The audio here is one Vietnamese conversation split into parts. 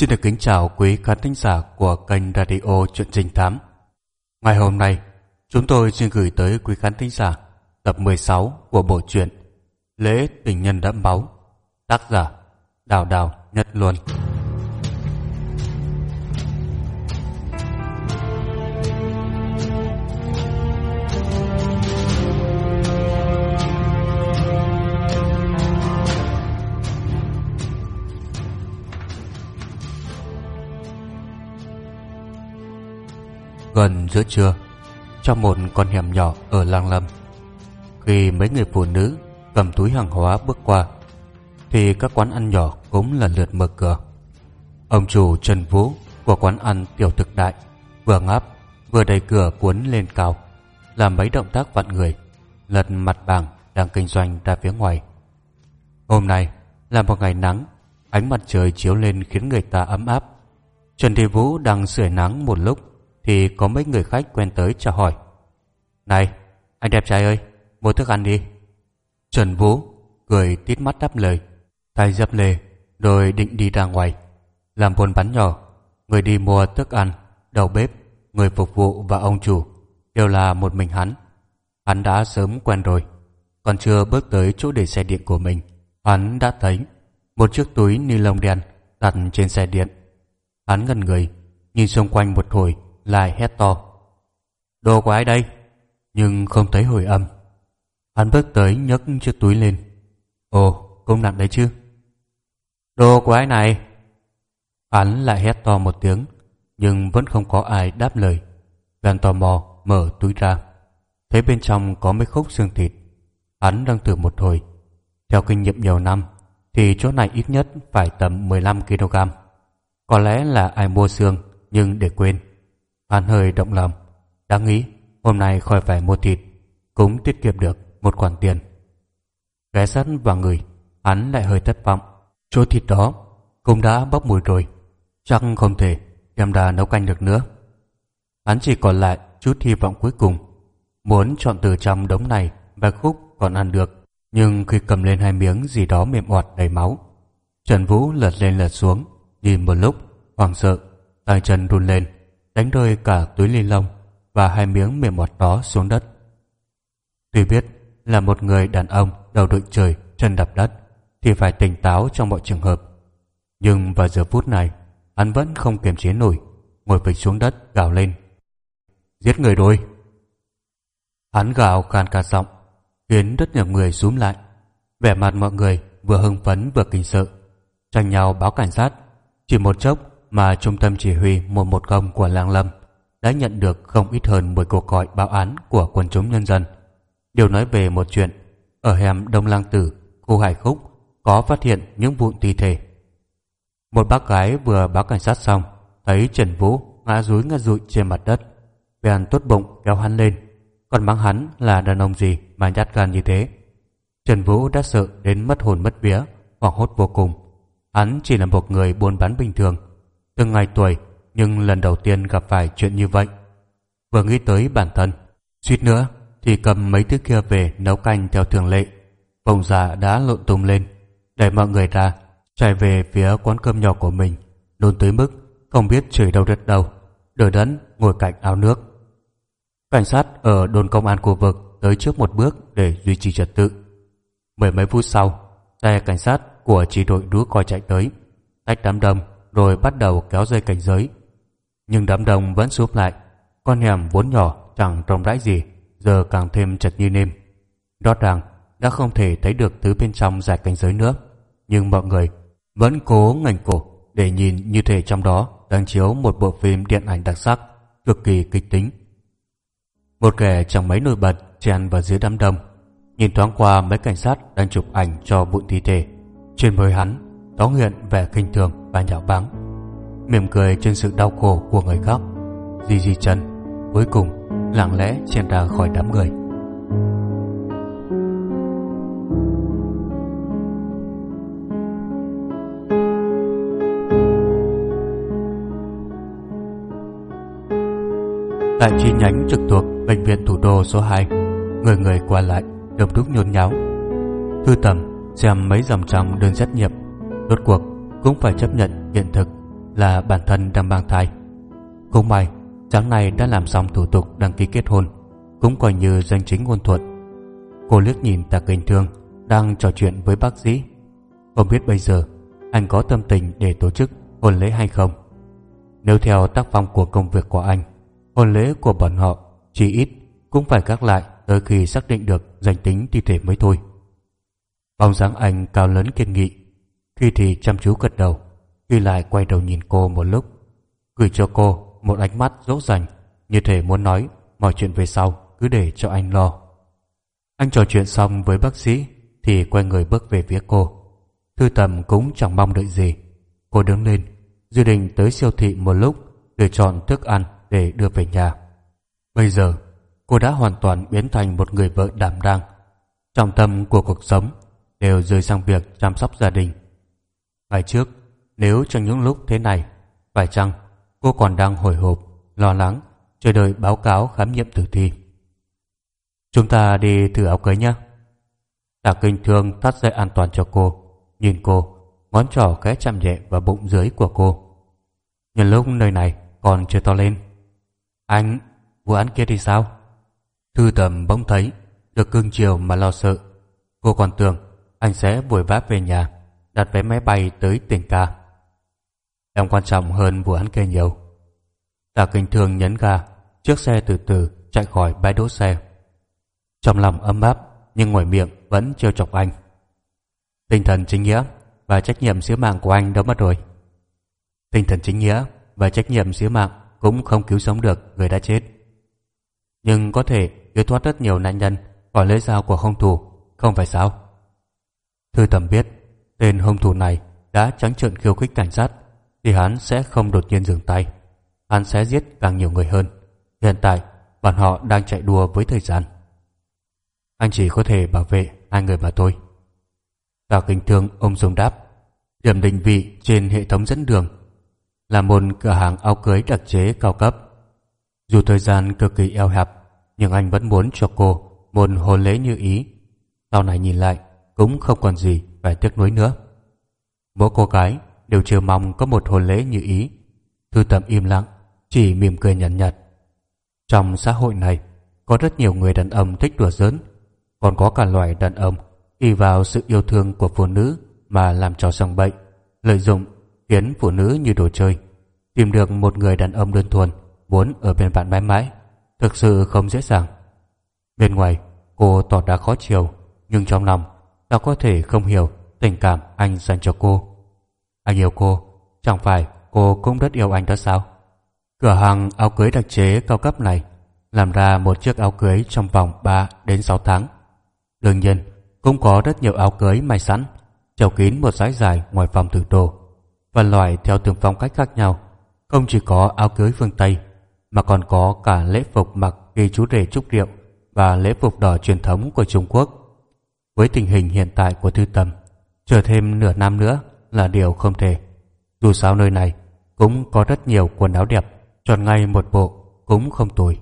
Xin được kính chào quý khán thính giả của kênh Radio Chuyện Trinh Thám. Ngày hôm nay, chúng tôi xin gửi tới quý khán thính giả tập 16 của bộ truyện Lễ Tình Nhân Đẫm Máu, tác giả Đào Đào Nhất Luân. Gần giữa trưa, trong một con hẻm nhỏ ở Lang Lâm, khi mấy người phụ nữ cầm túi hàng hóa bước qua, thì các quán ăn nhỏ cũng lần lượt mở cửa. Ông chủ Trần Vũ của quán ăn Tiểu Thực Đại vừa ngáp vừa đẩy cửa cuốn lên cao, làm mấy động tác vặn người, lật mặt bảng đang kinh doanh ra phía ngoài. Hôm nay là một ngày nắng, ánh mặt trời chiếu lên khiến người ta ấm áp. Trần Thị Vũ đang sưởi nắng một lúc thì có mấy người khách quen tới chào hỏi. Này, anh đẹp trai ơi, mua thức ăn đi. Trần Vũ cười tít mắt đáp lời, tay dập lề, rồi định đi ra ngoài. Làm buôn bán nhỏ, người đi mua thức ăn, đầu bếp, người phục vụ và ông chủ đều là một mình hắn. Hắn đã sớm quen rồi, còn chưa bước tới chỗ để xe điện của mình. Hắn đã thấy một chiếc túi ni lông đen đặt trên xe điện. Hắn gần người, nhìn xung quanh một hồi lại hét to. Đồ của ai đây? Nhưng không thấy hồi âm. Hắn bước tới nhấc chiếc túi lên. Ồ, không nặng đấy chứ. Đồ của ai này? Hắn lại hét to một tiếng, nhưng vẫn không có ai đáp lời. Gan tò mò mở túi ra. Thấy bên trong có mấy khúc xương thịt. Hắn đang thử một hồi. Theo kinh nghiệm nhiều năm, thì chỗ này ít nhất phải tầm 15 kg. Có lẽ là ai mua xương nhưng để quên Hắn hơi động lòng, Đáng nghĩ hôm nay khỏi phải mua thịt, Cũng tiết kiệm được một khoản tiền. Ghé sát vào người, Hắn lại hơi thất vọng. Chỗ thịt đó cũng đã bốc mùi rồi, Chắc không thể đem ra nấu canh được nữa. Hắn chỉ còn lại chút hy vọng cuối cùng, Muốn chọn từ trong đống này Và khúc còn ăn được. Nhưng khi cầm lên hai miếng gì đó mềm oạt đầy máu, Trần Vũ lật lên lật xuống Nhìn một lúc, hoảng sợ, tay chân run lên đánh rơi cả túi ly lông và hai miếng mềm mọt đó xuống đất. Tuy biết là một người đàn ông đầu đội trời chân đập đất thì phải tỉnh táo trong mọi trường hợp. Nhưng vào giờ phút này, hắn vẫn không kiềm chế nổi, ngồi phịch xuống đất gào lên. Giết người đôi!" Hắn gào khan cả giọng, khiến rất nhiều người rúm lại. Vẻ mặt mọi người vừa hưng phấn vừa kinh sợ tranh nhau báo cảnh sát, chỉ một chốc mà Trung tâm Chỉ huy 110 của lang Lâm đã nhận được không ít hơn 10 cuộc gọi báo án của quần chúng nhân dân. Điều nói về một chuyện, ở hẻm Đông Lang Tử, khu Hải Khúc, có phát hiện những vụn thi thể. Một bác gái vừa báo cảnh sát xong, thấy Trần Vũ ngã rúi ngã rụi trên mặt đất. Bèn tốt bụng kéo hắn lên, còn mắng hắn là đàn ông gì mà nhát gan như thế. Trần Vũ đã sợ đến mất hồn mất vía, hoảng hốt vô cùng. Hắn chỉ là một người buôn bán bình thường, từng ngày tuổi nhưng lần đầu tiên gặp phải chuyện như vậy. Vừa nghĩ tới bản thân, suýt nữa thì cầm mấy thứ kia về nấu canh theo thường lệ. Bồng già dạ đã lộn tung lên, đẩy mọi người ra, chạy về phía quán cơm nhỏ của mình, nôn tới mức không biết chửi đâu đất đâu, đờ đẫn ngồi cạnh áo nước. Cảnh sát ở đồn công an khu vực tới trước một bước để duy trì trật tự. Mười mấy phút sau, xe cảnh sát của chỉ đội đúa coi chạy tới, tách đám đông rồi bắt đầu kéo dây cảnh giới. Nhưng đám đông vẫn sụp lại, con hẻm vốn nhỏ chẳng rộng rãi gì, giờ càng thêm chật như nêm. Rõ ràng đã không thể thấy được thứ bên trong giải cảnh giới nữa, nhưng mọi người vẫn cố ngành cổ để nhìn như thể trong đó đang chiếu một bộ phim điện ảnh đặc sắc, cực kỳ kịch tính. Một kẻ chẳng mấy nổi bật chen vào dưới đám đông, nhìn thoáng qua mấy cảnh sát đang chụp ảnh cho bụi thi thể. Trên mời hắn đó nghiện vẻ kinh thường và nhạo báng, mỉm cười trên sự đau khổ của người khác, di di chân, cuối cùng lặng lẽ chen ra khỏi đám người. Tại chi nhánh trực thuộc bệnh viện thủ đô số 2 người người qua lại đông đúc nhốn nháo. Thư tầm xem mấy dòng trong đơn xét nghiệm rốt cuộc cũng phải chấp nhận hiện thực là bản thân đang mang thai. Cũng may, sáng nay đã làm xong thủ tục đăng ký kết hôn, cũng coi như danh chính ngôn thuận. Cô liếc nhìn Tạ Kinh Thương đang trò chuyện với bác sĩ. Không biết bây giờ anh có tâm tình để tổ chức hôn lễ hay không. Nếu theo tác phong của công việc của anh, hôn lễ của bọn họ chỉ ít cũng phải gác lại tới khi xác định được danh tính thi thể mới thôi. Bóng dáng anh cao lớn kiên nghị, khi thì chăm chú gật đầu, khi lại quay đầu nhìn cô một lúc, gửi cho cô một ánh mắt dỗ dành, như thể muốn nói mọi chuyện về sau cứ để cho anh lo. Anh trò chuyện xong với bác sĩ thì quay người bước về phía cô. Thư tầm cũng chẳng mong đợi gì. Cô đứng lên, dự định tới siêu thị một lúc để chọn thức ăn để đưa về nhà. Bây giờ, cô đã hoàn toàn biến thành một người vợ đảm đang. Trọng tâm của cuộc sống đều rơi sang việc chăm sóc gia đình. Ngày trước, nếu trong những lúc thế này, phải chăng cô còn đang hồi hộp, lo lắng, chờ đợi báo cáo khám nghiệm tử thi. Chúng ta đi thử áo cưới nhé. Tạ kinh thương thắt dây an toàn cho cô, nhìn cô, ngón trỏ khẽ chạm nhẹ vào bụng dưới của cô. Nhân lúc nơi này còn chưa to lên. Anh, vụ án kia thì sao? Thư tầm bỗng thấy, được cưng chiều mà lo sợ. Cô còn tưởng anh sẽ vội vã về nhà, đặt vé máy bay tới tỉnh ca. Em quan trọng hơn vụ án kia nhiều. Tạ kinh thương nhấn ga, chiếc xe từ từ chạy khỏi bãi đỗ xe. Trong lòng ấm áp, nhưng ngoài miệng vẫn trêu chọc anh. Tinh thần chính nghĩa và trách nhiệm sứ mạng của anh đâu mất rồi. Tinh thần chính nghĩa và trách nhiệm sứ mạng cũng không cứu sống được người đã chết. Nhưng có thể cứu thoát rất nhiều nạn nhân khỏi lưỡi dao của hung thủ, không phải sao? Thư tầm biết tên hung thủ này đã trắng trợn khiêu khích cảnh sát thì hắn sẽ không đột nhiên dừng tay. Hắn sẽ giết càng nhiều người hơn. Hiện tại, bọn họ đang chạy đua với thời gian. Anh chỉ có thể bảo vệ hai người mà thôi. Tào kinh thương ông dùng đáp. Điểm định vị trên hệ thống dẫn đường là một cửa hàng áo cưới đặc chế cao cấp. Dù thời gian cực kỳ eo hẹp, nhưng anh vẫn muốn cho cô một hôn lễ như ý. Sau này nhìn lại, cũng không còn gì phải tiếc nuối nữa. Mỗi cô gái đều chờ mong có một hôn lễ như ý. Thư tầm im lặng, chỉ mỉm cười nhạt nhạt. Trong xã hội này, có rất nhiều người đàn ông thích đùa giỡn, còn có cả loại đàn ông y vào sự yêu thương của phụ nữ mà làm trò sòng bệnh, lợi dụng khiến phụ nữ như đồ chơi. Tìm được một người đàn ông đơn thuần muốn ở bên bạn mãi mãi, thực sự không dễ dàng. Bên ngoài, cô tỏ ra khó chiều, nhưng trong lòng, ta có thể không hiểu tình cảm anh dành cho cô. Anh yêu cô, chẳng phải cô cũng rất yêu anh đó sao? Cửa hàng áo cưới đặc chế cao cấp này làm ra một chiếc áo cưới trong vòng 3 đến 6 tháng. Đương nhiên, cũng có rất nhiều áo cưới may sẵn, treo kín một dải dài ngoài phòng thử đồ. Phân loại theo từng phong cách khác nhau, không chỉ có áo cưới phương Tây, mà còn có cả lễ phục mặc ghi chú rể trúc rượu và lễ phục đỏ truyền thống của Trung Quốc. Với tình hình hiện tại của Thư Tâm, chờ thêm nửa năm nữa là điều không thể. Dù sao nơi này cũng có rất nhiều quần áo đẹp, chọn ngay một bộ cũng không tồi.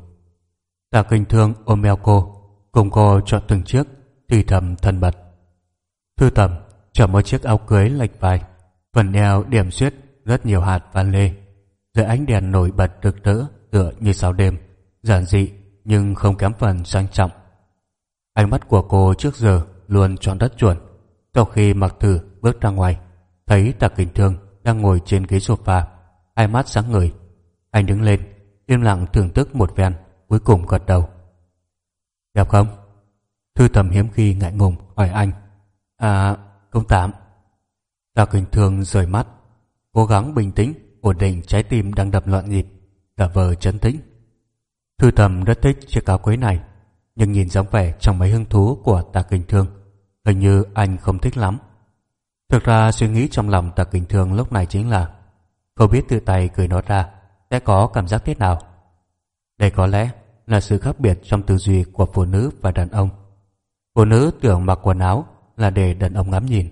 Tạ Kinh Thương ôm eo cô, cùng cô chọn từng chiếc, thì thầm thân mật. Thư tầm chọn một chiếc áo cưới lệch vai, phần eo điểm xuyết rất nhiều hạt và lê. Dưới ánh đèn nổi bật rực rỡ tựa như sao đêm, giản dị nhưng không kém phần sang trọng. Ánh mắt của cô trước giờ luôn chọn rất chuẩn. Sau khi mặc thử bước ra ngoài, thấy Tạ Kình Thương đang ngồi trên ghế sofa, hai mắt sáng ngời. Anh đứng lên, im lặng thưởng thức một ven, cuối cùng gật đầu. Đẹp không? Thư tầm hiếm khi ngại ngùng hỏi anh. À, không tạm. Tạ Kình Thương rời mắt, cố gắng bình tĩnh, ổn định trái tim đang đập loạn nhịp, giả vờ chấn tĩnh. Thư tầm rất thích chiếc áo cưới này, nhưng nhìn dáng vẻ trong mấy hứng thú của Tạ Kình Thương, hình như anh không thích lắm. Thực ra suy nghĩ trong lòng Tạ Kình Thương lúc này chính là không biết tự tay cười nó ra sẽ có cảm giác thế nào. Đây có lẽ là sự khác biệt trong tư duy của phụ nữ và đàn ông. Phụ nữ tưởng mặc quần áo là để đàn ông ngắm nhìn,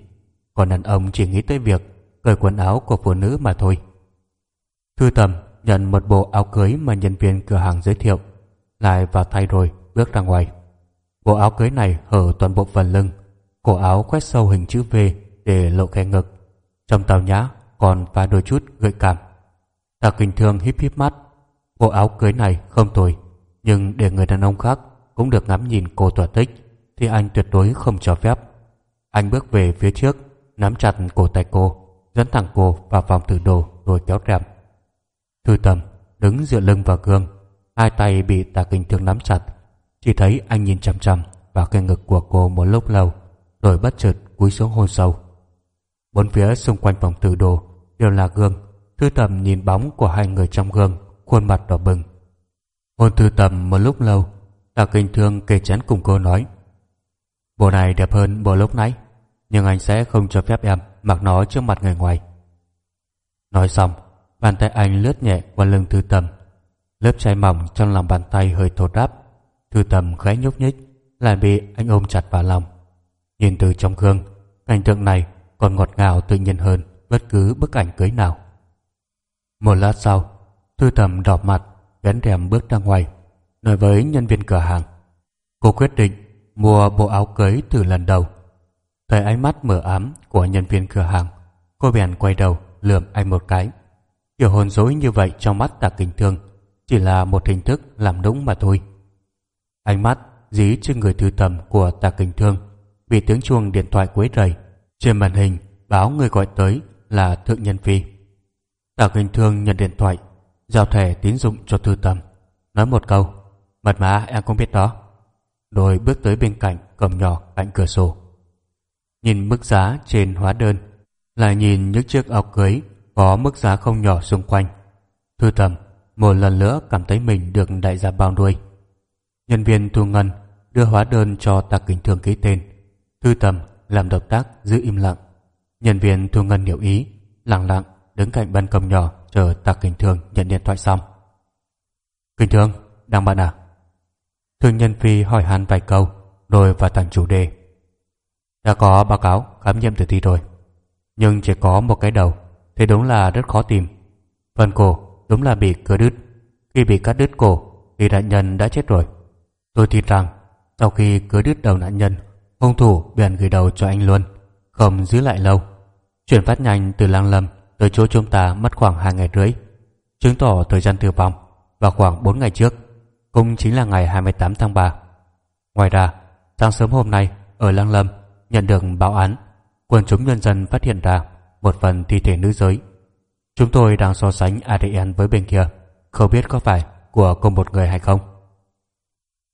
còn đàn ông chỉ nghĩ tới việc cởi quần áo của phụ nữ mà thôi. Thư tầm nhận một bộ áo cưới mà nhân viên cửa hàng giới thiệu, lại vào thay rồi bước ra ngoài. Bộ áo cưới này hở toàn bộ phần lưng, cổ áo khoét sâu hình chữ V để lộ khe ngực. Trong tàu nhã còn pha đôi chút gợi cảm Tạ Kinh Thương híp híp mắt. Bộ áo cưới này không tồi, nhưng để người đàn ông khác cũng được ngắm nhìn cô tỏa tích thì anh tuyệt đối không cho phép. Anh bước về phía trước, nắm chặt cổ tay cô, dẫn thẳng cô vào phòng thử đồ rồi kéo rèm. Thư Tầm đứng dựa lưng vào gương, hai tay bị Tạ Kinh Thương nắm chặt, chỉ thấy anh nhìn chăm chăm vào cái ngực của cô một lúc lâu, rồi bất chợt cúi xuống hôn sâu. Bốn phía xung quanh phòng tự đồ đều là gương, Thư Tầm nhìn bóng của hai người trong gương, khuôn mặt đỏ bừng. Hôn Thư Tầm một lúc lâu, Tạ Kinh Thương kề chán cùng cô nói, bộ này đẹp hơn bộ lúc nãy, nhưng anh sẽ không cho phép em mặc nó trước mặt người ngoài. Nói xong, bàn tay anh lướt nhẹ qua lưng Thư Tầm, lớp cháy mỏng trong lòng bàn tay hơi thô ráp. Thư Tầm khẽ nhúc nhích, lại bị anh ôm chặt vào lòng. Nhìn từ trong gương, cảnh tượng này còn ngọt ngào tự nhiên hơn bất cứ bức ảnh cưới nào. Một lát sau, Thư Tầm đỏ mặt, gắn rèm bước ra ngoài, nói với nhân viên cửa hàng. Cô quyết định mua bộ áo cưới từ lần đầu. Thấy ánh mắt mở ám của nhân viên cửa hàng, cô bèn quay đầu lườm anh một cái. Kiểu hồn dối như vậy trong mắt tạ kinh thương chỉ là một hình thức làm đúng mà thôi. Ánh mắt dí trên người thư tầm của tạ kinh thương vì tiếng chuông điện thoại quấy rầy. Trên màn hình báo người gọi tới là Thượng Nhân Phi. Tạ kinh thương nhận điện thoại, giao thẻ tín dụng cho thư tầm. Nói một câu, mật mã em không biết đó. Rồi bước tới bên cạnh cầm nhỏ cạnh cửa sổ. Nhìn mức giá trên hóa đơn, lại nhìn những chiếc áo cưới có mức giá không nhỏ xung quanh. Thư tầm một lần nữa cảm thấy mình được đại gia bao nuôi. Nhân viên thu ngân đưa hóa đơn cho Tạc Kính thường ký tên. Thư tầm làm động tác giữ im lặng. Nhân viên thu ngân hiểu ý, lặng lặng đứng cạnh ban công nhỏ chờ Tạc Kính thường nhận điện thoại xong. Kính thường đang bận à? Thương nhân phi hỏi han vài câu rồi vào thẳng chủ đề. Đã có báo cáo khám nghiệm tử thi rồi, nhưng chỉ có một cái đầu thế đúng là rất khó tìm. Phần cổ đúng là bị cưa đứt. Khi bị cắt đứt cổ thì nạn nhân đã chết rồi. Tôi tin rằng sau khi cưa đứt đầu nạn nhân, hung thủ bèn gửi đầu cho anh luôn, không giữ lại lâu. Chuyển phát nhanh từ Lang Lâm tới chỗ chúng ta mất khoảng hai ngày rưỡi, chứng tỏ thời gian tử vong vào khoảng 4 ngày trước, cũng chính là ngày 28 tháng 3. Ngoài ra, sáng sớm hôm nay ở Lang Lâm nhận được báo án, quần chúng nhân dân phát hiện ra một phần thi thể nữ giới. Chúng tôi đang so sánh ADN với bên kia, không biết có phải của cùng một người hay không.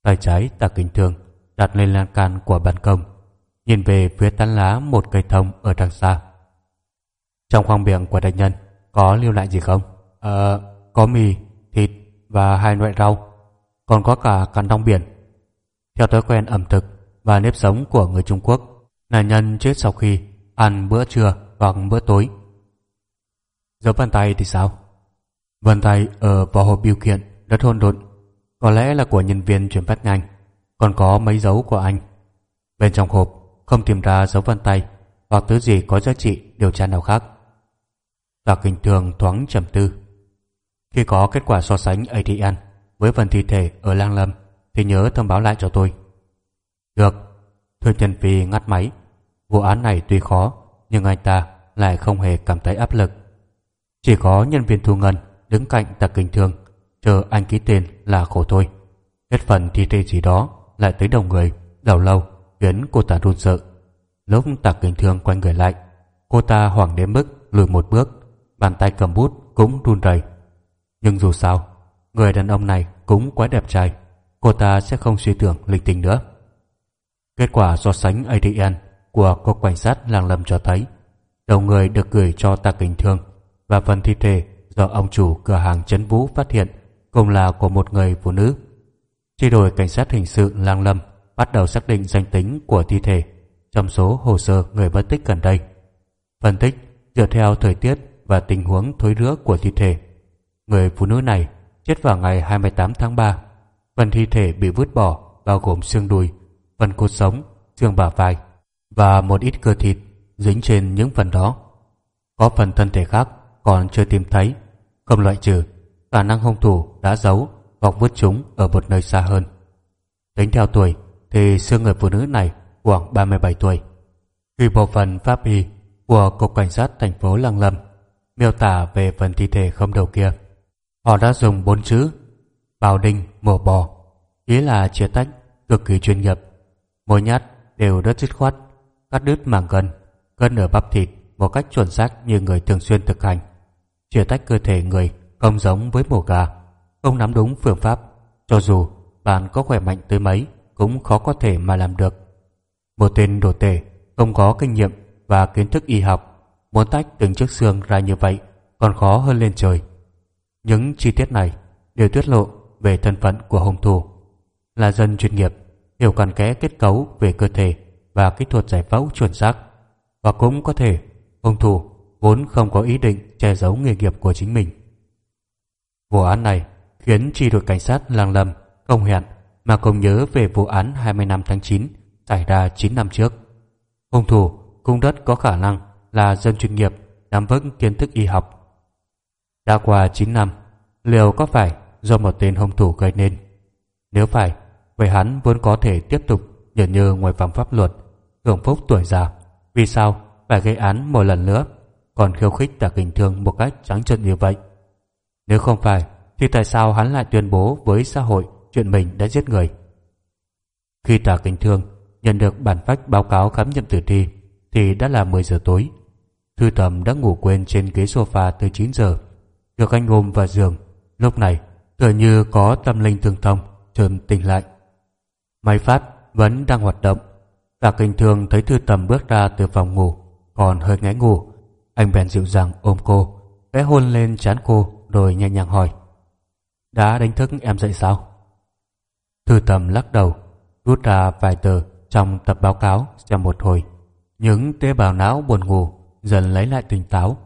Tay trái tạ kính thương đặt lên lan can của ban công, nhìn về phía tán lá một cây thông ở đằng xa. Trong khoang miệng của đại nhân có lưu lại gì không? Ờ, có mì, thịt và hai loại rau, còn có cả cắn đông biển. Theo thói quen ẩm thực và nếp sống của người Trung Quốc, nạn nhân chết sau khi ăn bữa trưa hoặc bữa tối. Dấu vân tay thì sao? Vân tay ở vào hộp biểu kiện rất hôn độn, có lẽ là của nhân viên chuyển phát nhanh, còn có mấy dấu của anh. Bên trong hộp không tìm ra dấu vân tay hoặc thứ gì có giá trị điều tra nào khác. Tạ Kinh Thường thoáng trầm tư. Khi có kết quả so sánh ADN với phần thi thể ở Lang Lâm thì nhớ thông báo lại cho tôi. Được, thưa Nhân Phi ngắt máy. Vụ án này tuy khó nhưng anh ta lại không hề cảm thấy áp lực. Chỉ có nhân viên thu ngân đứng cạnh Tạ Kinh thường chờ anh ký tên là khổ thôi. Hết phần thi thể gì đó lại tới đầu người, đầu lâu khiến cô ta run sợ. Lúc tạc Kinh Thương quay người lại, cô ta hoảng đến mức lùi một bước, bàn tay cầm bút cũng run rẩy. Nhưng dù sao, người đàn ông này cũng quá đẹp trai, cô ta sẽ không suy tưởng linh tinh nữa. Kết quả so sánh ADN của cục cảnh sát làng lầm cho thấy đầu người được gửi cho tạc Kinh Thương và phần thi thể do ông chủ cửa hàng Trấn Vũ phát hiện cùng là của một người phụ nữ. Chi đội cảnh sát hình sự Lang Lâm bắt đầu xác định danh tính của thi thể trong số hồ sơ người mất tích gần đây. Phân tích dựa theo thời tiết và tình huống thối rữa của thi thể. Người phụ nữ này chết vào ngày 28 tháng 3. Phần thi thể bị vứt bỏ bao gồm xương đùi, phần cột sống, xương bả vai và một ít cơ thịt dính trên những phần đó. Có phần thân thể khác còn chưa tìm thấy, không loại trừ khả năng hung thủ đã giấu hoặc vứt chúng ở một nơi xa hơn. Tính theo tuổi thì xương người phụ nữ này khoảng 37 tuổi. Khi bộ phận pháp y của Cục Cảnh sát thành phố Lăng Lâm miêu tả về phần thi thể không đầu kia. Họ đã dùng bốn chữ bào đinh mổ bò, ý là chia tách cực kỳ chuyên nghiệp. Mỗi nhát đều rất dứt khoát, cắt đứt màng gân, gân ở bắp thịt một cách chuẩn xác như người thường xuyên thực hành. Chia tách cơ thể người không giống với mổ gà, không nắm đúng phương pháp, cho dù bạn có khỏe mạnh tới mấy cũng khó có thể mà làm được. Một tên đồ tể không có kinh nghiệm và kiến thức y học muốn tách từng chiếc xương ra như vậy còn khó hơn lên trời. Những chi tiết này đều tiết lộ về thân phận của hung thủ. Là dân chuyên nghiệp, hiểu cặn kẽ kết cấu về cơ thể và kỹ thuật giải phẫu chuẩn xác. Và cũng có thể hung thủ vốn không có ý định che giấu nghề nghiệp của chính mình. Vụ án này khiến tri đội cảnh sát Lang Lâm không hẹn mà không nhớ về vụ án 25 tháng 9 xảy ra 9 năm trước. Hung thủ cũng rất có khả năng là dân chuyên nghiệp nắm vững kiến thức y học. Đã qua 9 năm, liệu có phải do một tên hung thủ gây nên? Nếu phải, vậy hắn vẫn có thể tiếp tục nhờ nhờ ngoài vòng pháp luật, hưởng phúc tuổi già. Vì sao phải gây án một lần nữa, còn khiêu khích cả kinh thương một cách trắng trợn như vậy? Nếu không phải, thì tại sao hắn lại tuyên bố với xã hội chuyện mình đã giết người? Khi tạ kinh thương nhận được bản phách báo cáo khám nghiệm tử thi, thì đã là 10 giờ tối. Thư tầm đã ngủ quên trên ghế sofa từ 9 giờ. Được anh ôm vào giường, lúc này tựa như có tâm linh tương thông, trơn tỉnh lại. Máy phát vẫn đang hoạt động. Tạ kinh thương thấy thư tầm bước ra từ phòng ngủ, còn hơi ngáy ngủ. Anh bèn dịu dàng ôm cô, vẽ hôn lên trán cô rồi nhẹ nhàng hỏi. Đã đánh thức em dậy sao? Thư tầm lắc đầu, rút ra vài tờ trong tập báo cáo xem một hồi. Những tế bào não buồn ngủ dần lấy lại tỉnh táo.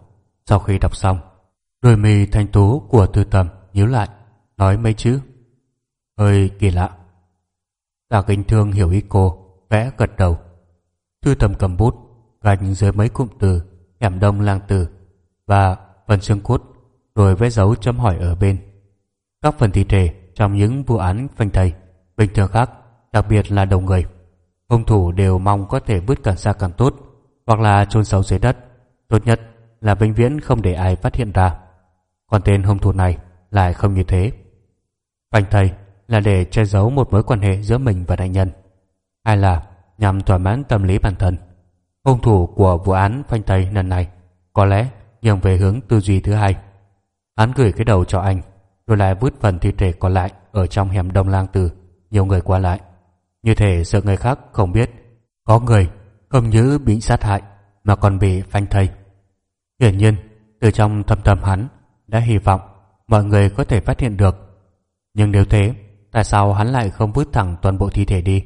Sau khi đọc xong, đôi mì thanh tú của thư tầm nhíu lại, nói mấy chữ. Hơi kỳ lạ. Tạ kinh thương hiểu ý cô, vẽ gật đầu. Thư tầm cầm bút, gạch dưới mấy cụm từ, hẻm đông lang từ và phần xương cốt, rồi vẽ dấu chấm hỏi ở bên. Các phần thi thể trong những vụ án phanh thầy, bình thường khác, đặc biệt là đầu người. Hung thủ đều mong có thể vứt càng xa càng tốt hoặc là chôn sâu dưới đất. Tốt nhất là vĩnh viễn không để ai phát hiện ra. Còn tên hung thủ này lại không như thế. Phanh thầy là để che giấu một mối quan hệ giữa mình và nạn nhân hay là nhằm thỏa mãn tâm lý bản thân. Hung thủ của vụ án phanh thầy lần này có lẽ nhường về hướng tư duy thứ hai hắn gửi cái đầu cho anh rồi lại vứt phần thi thể còn lại ở trong hẻm đông lang từ nhiều người qua lại như thể sợ người khác không biết có người không nhớ bị sát hại mà còn bị phanh thây. Hiển nhiên, từ trong thâm tâm hắn đã hy vọng mọi người có thể phát hiện được. Nhưng nếu thế, tại sao hắn lại không vứt thẳng toàn bộ thi thể đi?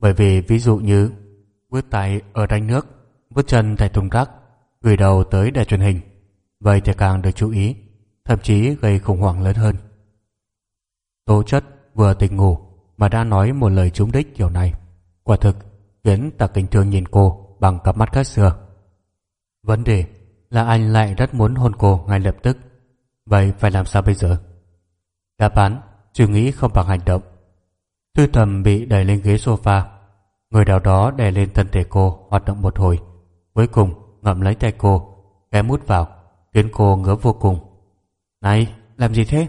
Bởi vì ví dụ như vứt tay ở ranh nước, vứt chân tại thùng rác, gửi đầu tới đài truyền hình, vậy thì càng được chú ý, thậm chí gây khủng hoảng lớn hơn. Tố chất vừa tỉnh ngủ mà đã nói một lời trúng đích kiểu này. Quả thực khiến Tạ Kinh Thương nhìn cô bằng cặp mắt khác xưa. Vấn đề là anh lại rất muốn hôn cô ngay lập tức. Vậy phải làm sao bây giờ? Đáp án, suy nghĩ không bằng hành động. Tư thầm bị đẩy lên ghế sofa. Người nào đó đè lên thân thể cô hoạt động một hồi. Cuối cùng ngậm lấy tay cô, ghé mút vào, khiến cô ngứa vô cùng. Này, làm gì thế?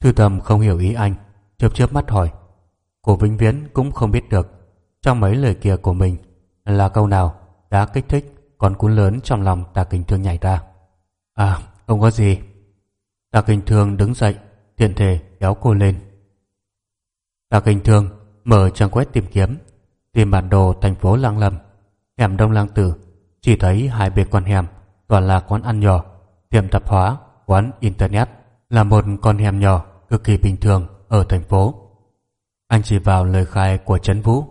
Thư tầm không hiểu ý anh chớp chớp mắt hỏi. Cô vĩnh viễn cũng không biết được trong mấy lời kia của mình là câu nào đã kích thích con cún lớn trong lòng Tạ kinh thương nhảy ra. À không có gì. Tạ kinh thương đứng dậy tiện thể kéo cô lên. Tạ kinh thương mở trang web tìm kiếm tìm bản đồ thành phố lăng lâm. Hẻm đông lang tử chỉ thấy hai bên con hẻm toàn là quán ăn nhỏ tiệm tạp hóa quán internet là một con hẻm nhỏ cực kỳ bình thường ở thành phố. Anh chỉ vào lời khai của Trấn Vũ,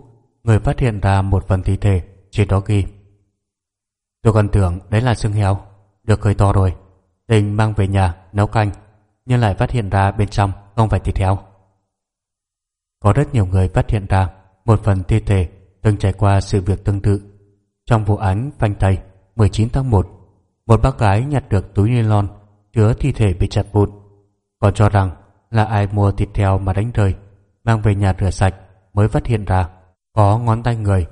người phát hiện ra một phần thi thể, trên đó ghi. Tôi còn tưởng đấy là xương heo, được hơi to rồi. Tình mang về nhà nấu canh, nhưng lại phát hiện ra bên trong không phải thịt heo. Có rất nhiều người phát hiện ra một phần thi thể từng trải qua sự việc tương tự. Trong vụ án phanh thầy 19 tháng 1, một bác gái nhặt được túi nylon chứa thi thể bị chặt vụn, còn cho rằng là ai mua thịt heo mà đánh rơi mang về nhà rửa sạch mới phát hiện ra có ngón tay người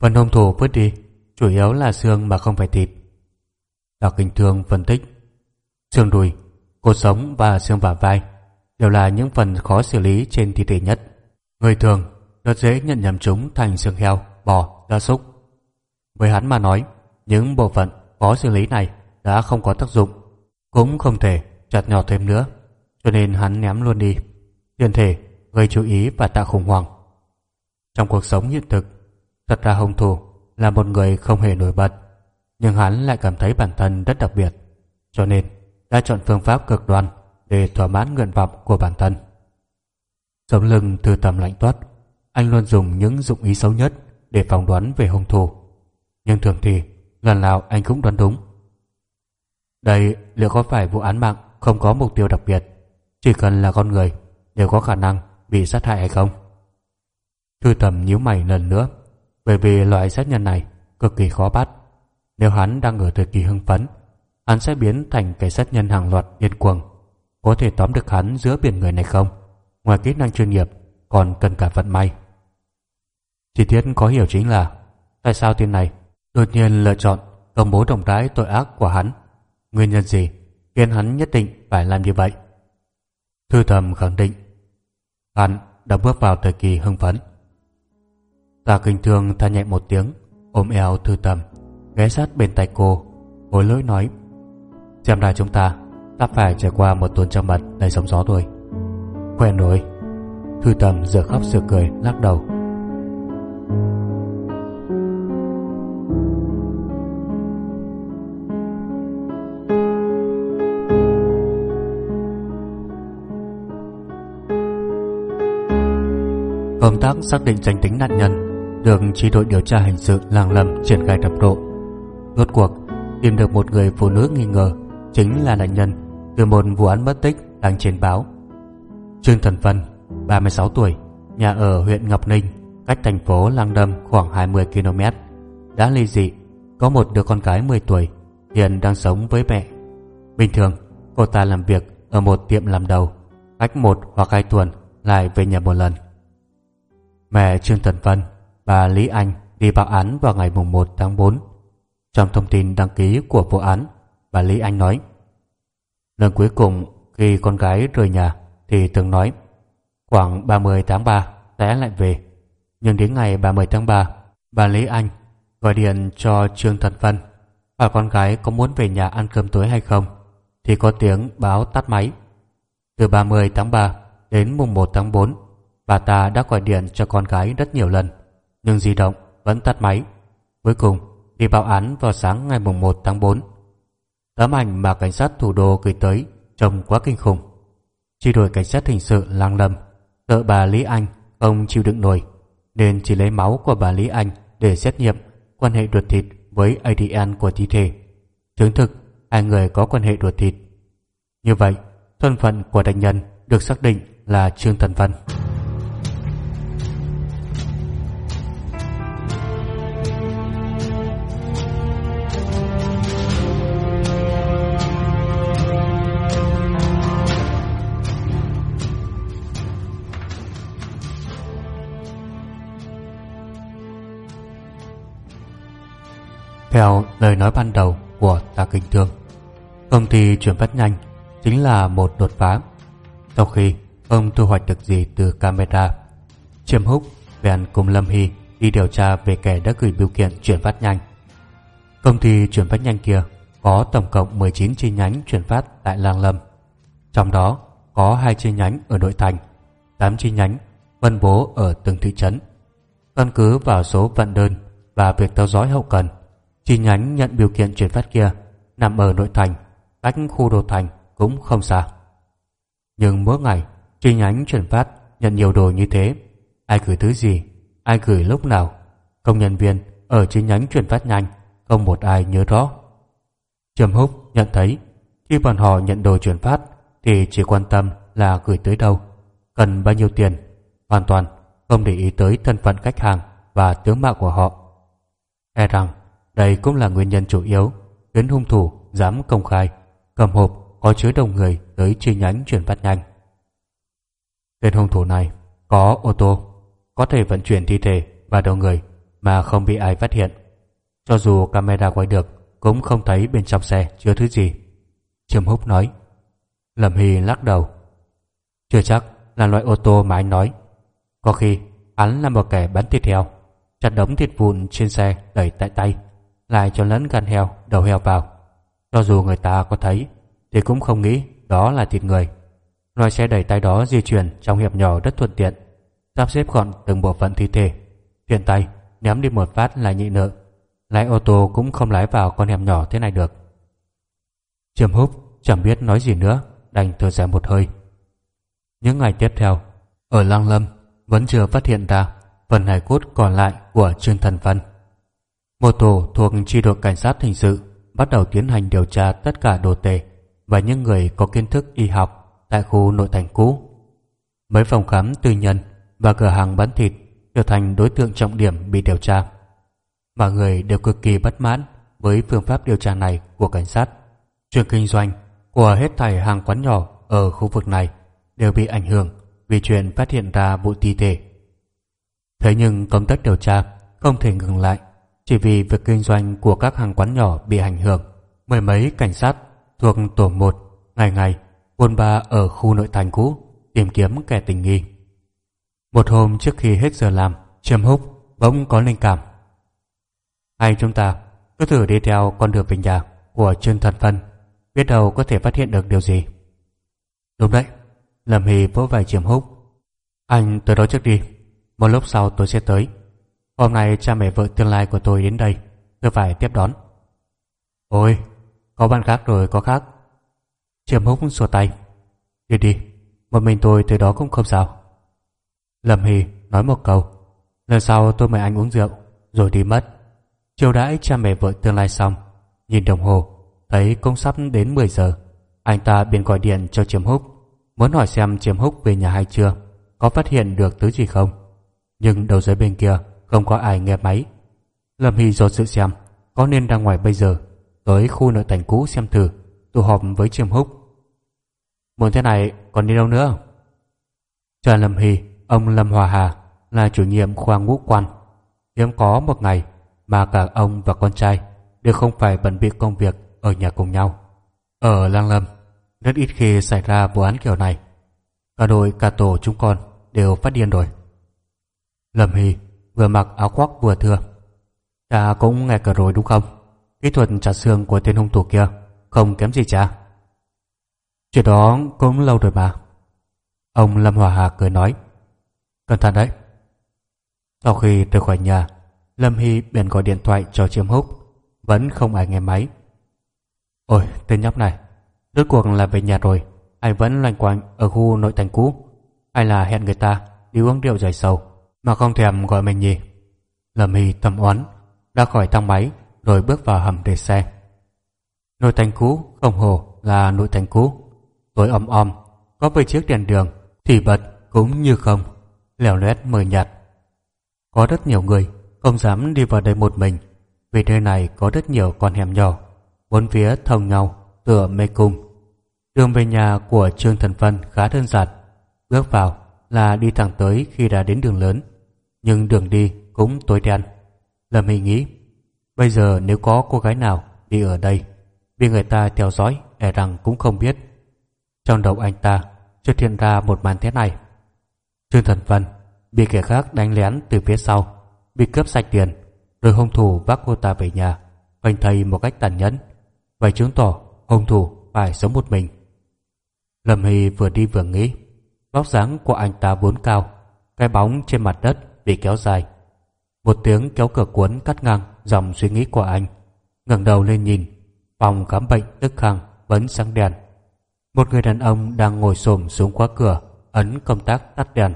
phần hung thủ vứt đi chủ yếu là xương mà không phải thịt Đào Kinh Thương phân tích Xương đùi, cột sống và xương vả vai đều là những phần khó xử lý trên thi thể nhất. Người thường rất dễ nhận nhầm chúng thành xương heo, bò, gia súc. Với hắn mà nói, những bộ phận khó xử lý này đã không có tác dụng, cũng không thể chặt nhỏ thêm nữa, cho nên hắn ném luôn đi. Tiền thể gây chú ý và tạo khủng hoảng. Trong cuộc sống hiện thực, thật ra hung thủ là một người không hề nổi bật, nhưng hắn lại cảm thấy bản thân rất đặc biệt, cho nên đã chọn phương pháp cực đoan để thỏa mãn nguyện vọng của bản thân. Sống lưng thư tầm lạnh toát, anh luôn dùng những dụng ý xấu nhất để phỏng đoán về hung thủ. Nhưng thường thì, lần nào anh cũng đoán đúng. Đây liệu có phải vụ án mạng không có mục tiêu đặc biệt, chỉ cần là con người đều có khả năng bị sát hại hay không? Thư tầm nhíu mày lần nữa, bởi vì loại sát nhân này cực kỳ khó bắt. Nếu hắn đang ở thời kỳ hưng phấn, hắn sẽ biến thành kẻ sát nhân hàng loạt điên cuồng. Có thể tóm được hắn giữa biển người này không? Ngoài kỹ năng chuyên nghiệp, còn cần cả vận may. Chi tiết có hiểu chính là tại sao tên này đột nhiên lựa chọn công bố đồng rãi tội ác của hắn. Nguyên nhân gì khiến hắn nhất định phải làm như vậy? Thư thầm khẳng định, hắn đã bước vào thời kỳ hưng phấn. Tạ kinh thương tha nhẹ một tiếng, ôm eo thư tầm ghé sát bên tay cô hối lỗi nói, xem ra chúng ta đã phải trải qua một tuần trăng mật đầy sóng gió rồi quen rồi thư tầm giờ khóc giờ cười, lắc đầu công tác xác định danh tính nạn nhân được chi đội điều tra hình sự làng lầm triển khai rầm rộ. Rốt cuộc, tìm được một người phụ nữ nghi ngờ chính là nạn nhân từ một vụ án mất tích đang trên báo. Trương Thần Vân, 36 tuổi, nhà ở huyện Ngọc Ninh, cách thành phố Lang Đâm khoảng 20 km, đã ly dị, có một đứa con gái 10 tuổi, hiện đang sống với mẹ. Bình thường, cô ta làm việc ở một tiệm làm đầu, cách một hoặc hai tuần lại về nhà một lần. Mẹ Trương Thần Vân bà Lý Anh đi báo án vào ngày mùng 1 tháng 4. Trong thông tin đăng ký của vụ án, bà Lý Anh nói Lần cuối cùng khi con gái rời nhà thì từng nói khoảng 30 tháng 3 sẽ lại về. Nhưng đến ngày 30 tháng 3, bà Lý Anh gọi điện cho Trương Thần Vân hỏi con gái có muốn về nhà ăn cơm tối hay không thì có tiếng báo tắt máy. Từ 30 tháng 3 đến mùng 1 tháng 4, bà ta đã gọi điện cho con gái rất nhiều lần nhưng di động vẫn tắt máy. Cuối cùng, đi báo án vào sáng ngày 1 tháng 4. Tấm ảnh mà cảnh sát thủ đô gửi tới trông quá kinh khủng. Chi đội cảnh sát hình sự lang lâm, sợ bà Lý Anh không chịu đựng nổi, nên chỉ lấy máu của bà Lý Anh để xét nghiệm quan hệ ruột thịt với ADN của thi thể. Chứng thực hai người có quan hệ ruột thịt. Như vậy, thân phận của nạn nhân được xác định là Trương Thần Văn. Theo lời nói ban đầu của Tạ Kinh Thương, công ty chuyển phát nhanh chính là một đột phá. Sau khi ông thu hoạch được gì từ camera, Chiêm Húc bèn cùng Lâm Hy đi điều tra về kẻ đã gửi biểu kiện chuyển phát nhanh. Công ty chuyển phát nhanh kia có tổng cộng 19 chi nhánh chuyển phát tại Lang Lâm. Trong đó có hai chi nhánh ở nội thành, 8 chi nhánh phân bố ở từng thị trấn. Căn cứ vào số vận đơn và việc theo dõi hậu cần, Chi nhánh nhận biểu kiện chuyển phát kia nằm ở nội thành, cách khu đô thành cũng không xa. Nhưng mỗi ngày, chi nhánh chuyển phát nhận nhiều đồ như thế. Ai gửi thứ gì, ai gửi lúc nào, công nhân viên ở chi nhánh chuyển phát nhanh không một ai nhớ rõ. Trầm Húc nhận thấy khi bọn họ nhận đồ chuyển phát thì chỉ quan tâm là gửi tới đâu, cần bao nhiêu tiền, hoàn toàn không để ý tới thân phận khách hàng và tướng mạo của họ. E rằng đây cũng là nguyên nhân chủ yếu khiến hung thủ dám công khai cầm hộp có chứa đồng người tới chi nhánh chuyển phát nhanh. Tên hung thủ này có ô tô, có thể vận chuyển thi thể và đầu người mà không bị ai phát hiện. Cho dù camera quay được cũng không thấy bên trong xe chứa thứ gì. Trầm Húc nói. Lâm Hy lắc đầu. Chưa chắc là loại ô tô mà anh nói. Có khi hắn là một kẻ bán thịt heo, chặt đống thịt vụn trên xe đẩy tại tay, lại cho lẫn gan heo, đầu heo vào. Cho dù người ta có thấy, thì cũng không nghĩ đó là thịt người. Loài xe đẩy tay đó di chuyển trong hiệp nhỏ rất thuận tiện, sắp xếp gọn từng bộ phận thi thể, tiện tay ném đi một phát là nhị nợ. Lái ô tô cũng không lái vào con hẻm nhỏ thế này được. Trầm húp chẳng biết nói gì nữa, đành thở dài một hơi. Những ngày tiếp theo, ở Lang Lâm vẫn chưa phát hiện ra phần hài cốt còn lại của Trương Thần Vân. Một tổ thuộc chi đội cảnh sát hình sự bắt đầu tiến hành điều tra tất cả đồ tể và những người có kiến thức y học tại khu nội thành cũ. Mấy phòng khám tư nhân và cửa hàng bán thịt trở thành đối tượng trọng điểm bị điều tra. Mọi người đều cực kỳ bất mãn với phương pháp điều tra này của cảnh sát. Trường kinh doanh của hết thảy hàng quán nhỏ ở khu vực này đều bị ảnh hưởng vì chuyện phát hiện ra vụ thi thể. Thế nhưng công tác điều tra không thể ngừng lại chỉ vì việc kinh doanh của các hàng quán nhỏ bị ảnh hưởng. Mười mấy cảnh sát thuộc tổ 1 ngày ngày buôn ba ở khu nội thành cũ tìm kiếm kẻ tình nghi. Một hôm trước khi hết giờ làm, Trầm Húc bỗng có linh cảm. Hay chúng ta cứ thử đi theo con đường về nhà của Trương Thần Phân, biết đâu có thể phát hiện được điều gì. Đúng đấy, Lâm Hì vỗ vai Trầm Húc. Anh tới đó trước đi, một lúc sau tôi sẽ tới. Hôm nay cha mẹ vợ tương lai của tôi đến đây, tôi phải tiếp đón. Ôi, có bạn khác rồi có khác. Trầm Húc xua tay. Đi đi, một mình tôi tới đó cũng không sao. Lâm Hì nói một câu Lần sau tôi mời anh uống rượu Rồi đi mất Chiều đãi cha mẹ vợ tương lai xong Nhìn đồng hồ Thấy cũng sắp đến 10 giờ Anh ta 便 gọi điện cho Chiêm Húc Muốn hỏi xem Chiêm Húc về nhà hay chưa Có phát hiện được thứ gì không Nhưng đầu dây bên kia không có ai nghe máy Lâm Hy do sự xem Có nên ra ngoài bây giờ Tới khu nội thành cũ xem thử Tụ họp với Chiêm Húc Muốn thế này còn đi đâu nữa Cho Lâm Hy Ông Lâm Hòa Hà là chủ nhiệm khoa ngũ quan. Hiếm có một ngày mà cả ông và con trai đều không phải bận bịu công việc ở nhà cùng nhau. Ở Lang Lâm, rất ít khi xảy ra vụ án kiểu này. Cả đội cả tổ chúng con đều phát điên rồi. Lâm Hy vừa mặc áo khoác vừa thưa. Cha cũng nghe cả rồi đúng không? Kỹ thuật chặt xương của tên hung thủ kia không kém gì cha. Chuyện đó cũng lâu rồi mà. Ông Lâm Hòa Hà cười nói. Cẩn thận đấy. Sau khi rời khỏi nhà, Lâm Hy bèn gọi điện thoại cho Chiêm Húc. Vẫn không ai nghe máy. Ôi, tên nhóc này. Rốt cuộc là về nhà rồi. hay vẫn loanh quanh ở khu nội thành cũ. Hay là hẹn người ta đi uống rượu dài sầu mà không thèm gọi mình nhỉ? Lâm Hy tâm oán ra khỏi thang máy rồi bước vào hầm để xe. Nội thành cũ không hồ là nội thành cũ. Tối om om, có vài chiếc đèn đường thì bật cũng như không lèo lét mờ nhạt. Có rất nhiều người không dám đi vào đây một mình vì nơi này có rất nhiều con hẻm nhỏ bốn phía thông nhau tựa mê cung. Đường về nhà của Trương Thần Phân khá đơn giản bước vào là đi thẳng tới khi đã đến đường lớn nhưng đường đi cũng tối đen. Lâm Hy nghĩ bây giờ nếu có cô gái nào đi ở đây bị người ta theo dõi e rằng cũng không biết. Trong đầu anh ta xuất hiện ra một màn thế này. Trương Thần Vân bị kẻ khác đánh lén từ phía sau, bị cướp sạch tiền, rồi hung thủ vác cô ta về nhà, hoành thầy một cách tàn nhẫn. Vậy chứng tỏ hung thủ phải sống một mình. Lâm Hy vừa đi vừa nghĩ, vóc dáng của anh ta vốn cao, cái bóng trên mặt đất bị kéo dài. Một tiếng kéo cửa cuốn cắt ngang dòng suy nghĩ của anh. ngẩng đầu lên nhìn, phòng khám bệnh tức khang vẫn sáng đèn. Một người đàn ông đang ngồi xổm xuống khóa cửa, ấn công tác tắt đèn.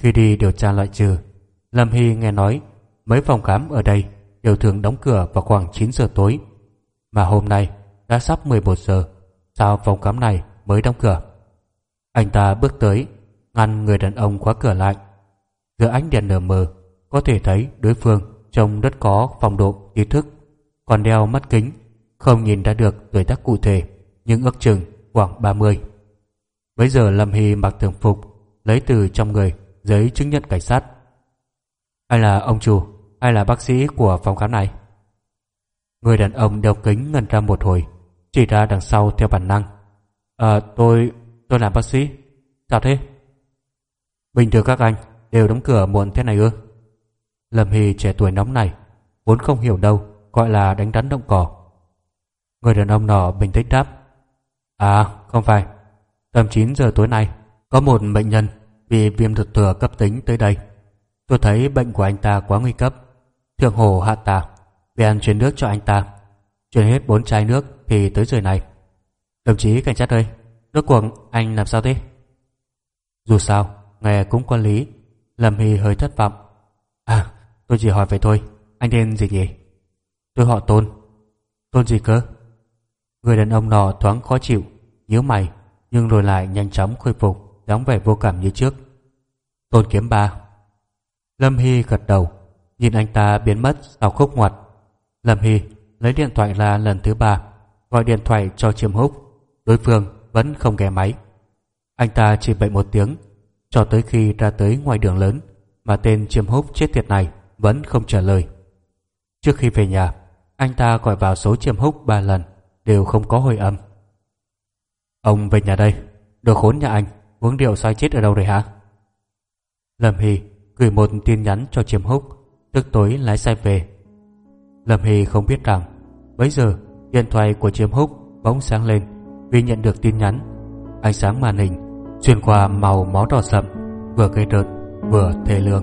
Khi đi điều tra loại trừ, Lâm Hy nghe nói mấy phòng khám ở đây đều thường đóng cửa vào khoảng 9 giờ tối. Mà hôm nay đã sắp 11 giờ, sao phòng khám này mới đóng cửa? Anh ta bước tới, ngăn người đàn ông khóa cửa lại. Giữa ánh đèn nở mờ, có thể thấy đối phương trông rất có phong độ ý thức, còn đeo mắt kính, không nhìn ra được tuổi tác cụ thể, nhưng ước chừng khoảng 30. Bây giờ Lâm Hy mặc thường phục, lấy từ trong người giấy chứng nhận cảnh sát. Ai là ông chủ, ai là bác sĩ của phòng khám này? Người đàn ông đeo kính ngần ra một hồi Chỉ ra đằng sau theo bản năng À tôi tôi làm bác sĩ. Sao thế? Bình thường các anh đều đóng cửa muộn thế này ư? Lâm Hy trẻ tuổi nóng này, Vốn không hiểu đâu, Gọi là đánh rắn động cỏ Người đàn ông nọ bình tĩnh đáp. À không phải. Tầm 9 giờ tối nay, Có một bệnh nhân bị viêm ruột thừa cấp tính tới đây. Tôi thấy bệnh của anh ta quá nguy cấp. Thượng hồ hạ tà Bèn chuyển nước cho anh ta. Chuyển hết bốn chai nước thì tới giờ này. Đồng chí cảnh sát ơi. Rốt cuộc, anh làm sao thế? Dù sao, nghe cũng có lý. Lâm Hy hơi thất vọng. À tôi chỉ hỏi vậy thôi. Anh tên gì nhỉ? Tôi họ Tôn. Tôn gì cơ? Người đàn ông nọ thoáng khó chịu, nhíu mày, nhưng rồi lại nhanh chóng khôi phục đóng vẻ vô cảm như trước. Tôn kiếm ba. Lâm Hy gật đầu, nhìn anh ta biến mất sau khúc ngoặt. Lâm Hy lấy điện thoại ra lần thứ ba, gọi điện thoại cho Chiêm Húc. Đối phương vẫn không nghe máy. Anh ta chỉ bậy một tiếng, cho tới khi ra tới ngoài đường lớn mà tên Chiêm Húc chết tiệt này vẫn không trả lời. Trước khi về nhà, anh ta gọi vào số Chiêm Húc ba lần, đều không có hồi âm. Ông về nhà đây, đồ khốn nhà anh, uống rượu sai chết ở đâu rồi hả? Lâm Hy gửi một tin nhắn cho Chiêm Húc, tức tối lái xe về. Lâm Hy không biết rằng, Bấy giờ, điện thoại của Chiêm Húc bỗng sáng lên. Vì nhận được tin nhắn. Ánh sáng màn hình Xuyên qua màu máu đỏ sậm, Vừa gây rợn vừa thê lương.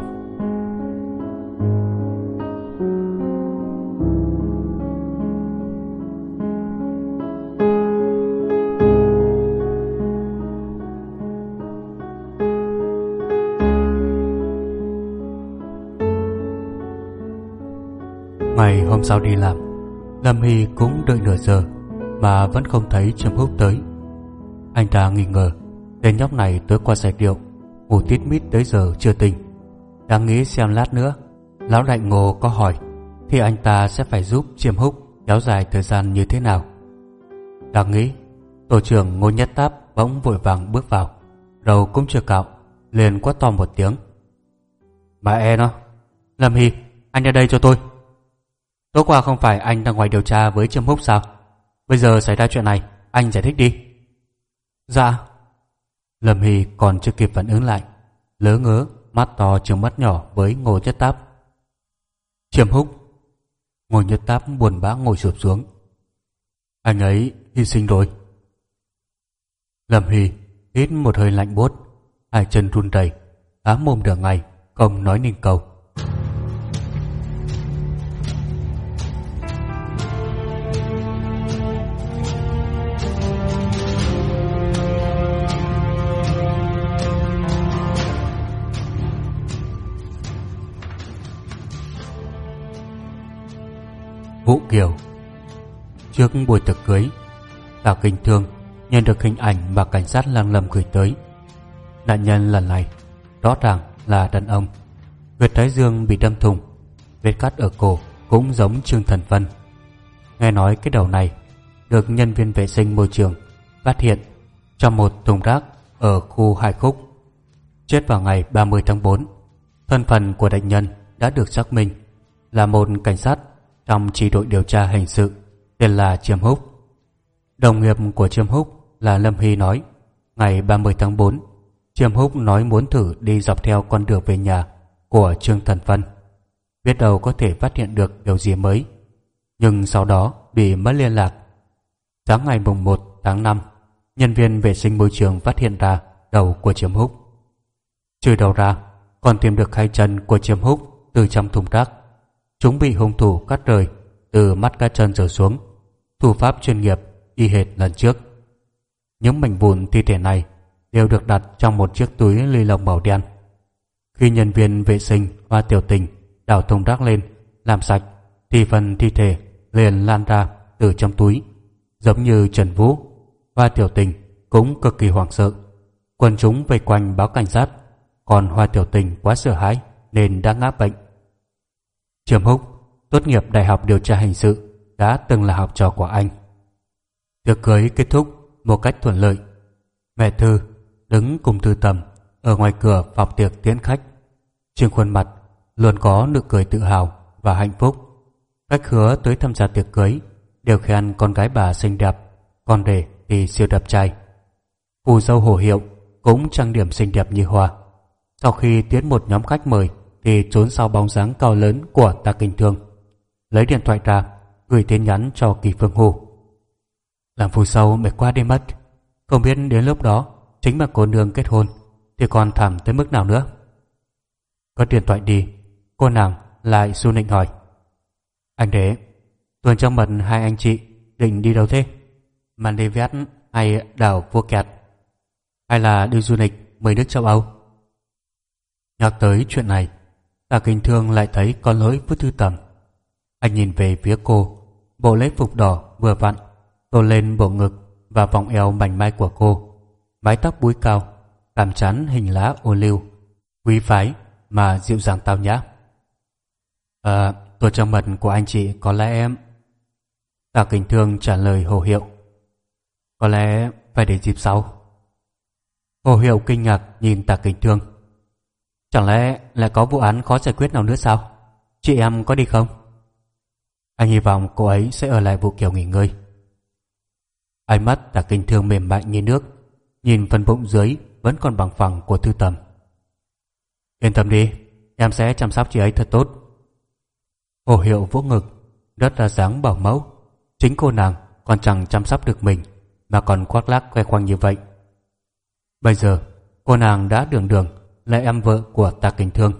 Ngày hôm sau đi làm, Lâm Hy cũng đợi nửa giờ. Mà vẫn không thấy Trầm Húc tới. Anh ta nghi ngờ Tên nhóc này tới qua giải điệu, Ngủ tít mít tới giờ chưa tỉnh. Đang nghĩ xem lát nữa Lão đại ngô có hỏi Thì anh ta sẽ phải giúp Chiêm Húc Kéo dài thời gian như thế nào. Đang nghĩ Tổ trưởng Ngô Nhất Táp bỗng vội vàng bước vào Đầu cũng chưa cạo Liền quát to một tiếng. Bà e nó Lâm Hy anh ra đây cho tôi. Tối qua không phải anh đang ngoài điều tra với Trâm Húc sao? Bây giờ xảy ra chuyện này Anh giải thích đi. Dạ. Lâm Hy còn chưa kịp phản ứng lại Lớ ngớ Mắt to trừng mắt nhỏ với Ngô Nhất Táp. Trâm Húc. Ngô Nhất Táp buồn bã ngồi sụp xuống. Anh ấy hy sinh rồi. Lâm Hy hít một hơi lạnh bốt Hai chân run rẩy Á mồm đường ngày Không nói nên câu Vũ Kiều. Trước buổi tiệc cưới Tào Kinh Thương nhận được hình ảnh mà cảnh sát lang lâm gửi tới. Nạn nhân lần này rõ ràng là đàn ông. Vết thái dương bị đâm thùng Vết cắt ở cổ cũng giống Trương Thần Vân. Nghe nói cái đầu này Được nhân viên vệ sinh môi trường Phát hiện trong một thùng rác Ở khu Hải Khúc. Chết vào ngày 30 tháng 4 Thân phần của nạn nhân đã được xác minh Là một cảnh sát trong chỉ đội điều tra hình sự, tên là Chiêm Húc. Đồng nghiệp của Chiêm Húc là Lâm Hy nói, ngày 30 tháng 4 Chiêm Húc nói muốn thử đi dọc theo con đường về nhà của Trương Thần Phân. Biết đâu có thể phát hiện được điều gì mới. Nhưng sau đó bị mất liên lạc. Sáng ngày mùng 1 tháng 5 nhân viên vệ sinh môi trường phát hiện ra đầu của Chiêm Húc. Trừ đầu ra, còn tìm được hai chân của Chiêm Húc từ trong thùng rác Chúng bị hung thủ cắt rời, từ mắt cá chân trở xuống. Thủ pháp chuyên nghiệp y hệt lần trước. Những mảnh vụn thi thể này đều được đặt trong một chiếc túi ly lông màu đen. Khi nhân viên vệ sinh Hoa Tiểu Tình đảo thùng rác lên, làm sạch, thì phần thi thể liền lan ra từ trong túi, giống như Trần Vũ. Hoa Tiểu Tình cũng cực kỳ hoảng sợ. quần chúng vây quanh báo cảnh sát, còn Hoa Tiểu Tình quá sợ hãi nên đã ngã bệnh. Trầm Húc, tốt nghiệp Đại học Điều tra Hình sự, đã từng là học trò của anh. Tiệc cưới kết thúc một cách thuận lợi. Mẹ Thư đứng cùng Thư Tầm ở ngoài cửa phòng tiệc tiễn khách. Trên khuôn mặt luôn có nụ cười tự hào và hạnh phúc. Cách hứa tới tham gia tiệc cưới Đều khen con gái bà xinh đẹp, Con rể thì siêu đẹp trai Phù dâu hồ hiệu Cũng trang điểm xinh đẹp như hoa Sau khi tiến một nhóm khách mời thì trốn sau bóng dáng cao lớn của ta kinh thương. Lấy điện thoại ra, Gửi tin nhắn cho Kỳ Phương Hồ Làm phù sâu mệt quá đi mất. Không biết đến lúc đó, Chính mà cô nương kết hôn, Thì còn thảm tới mức nào nữa. Có điện thoại đi, Cô nàng lại su nịnh hỏi. Anh đế, Tuần trong mật hai anh chị Định đi đâu thế? Maldives hay đảo vua kẹt? Hay là đi du lịch mấy nước châu Âu? Nhắc tới chuyện này Tạ Kinh Thương lại thấy có lỗi với thư tầm. Anh nhìn về phía cô, Bộ lễ phục đỏ vừa vặn, Tô lên bộ ngực và vòng eo mảnh mai của cô. Mái tóc búi cao Cảm chắn hình lá ô liu. Quý phái mà dịu dàng tao nhã À tôi trong mật của anh chị có lẽ em Tạ Kinh Thương trả lời hồ hiệu. Có lẽ phải để dịp sau. Hồ hiệu kinh ngạc nhìn Tạ Kinh Thương. Chẳng lẽ lại có vụ án khó giải quyết nào nữa sao? Chị em có đi không? Anh hy vọng cô ấy sẽ ở lại vụ kiểu nghỉ ngơi. Ánh mắt Tạ Kinh Thương mềm mại như nước, Nhìn phần bụng dưới Vẫn còn bằng phẳng của thư tầm. Yên tâm đi, Em sẽ chăm sóc chị ấy thật tốt. Hồ hiệu vỗ ngực Rất là dáng bảo mẫu. Chính cô nàng còn chẳng chăm sóc được mình, Mà còn khoác lác khoe khoang như vậy. Bây giờ, cô nàng đã đường đường là em vợ của Tạ Kinh Thương.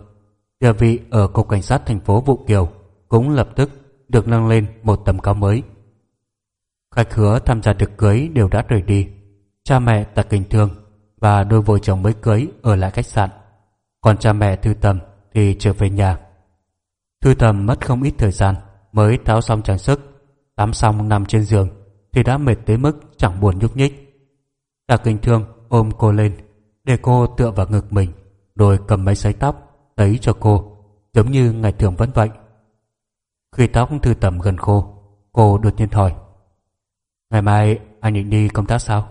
Địa vị ở Cục Cảnh sát thành phố Vụ Kiều Cũng lập tức được nâng lên một tầm cao mới. Khách hứa tham gia tiệc cưới đều đã rời đi. Cha mẹ Tạ Kinh Thương Và đôi vợ chồng mới cưới ở lại khách sạn. Còn cha mẹ Thư Tầm thì trở về nhà. Thư Tầm mất không ít thời gian, Mới tháo xong trang sức, Tắm xong nằm trên giường Thì đã mệt tới mức chẳng buồn nhúc nhích. Tạ kinh thương ôm cô lên Để cô tựa vào ngực mình. Rồi cầm máy sấy tóc, Tấy cho cô, Giống như ngày thường vẫn vậy. Khi tóc thư tầm gần khô, Cô đột nhiên hỏi, Ngày mai anh định đi công tác sao?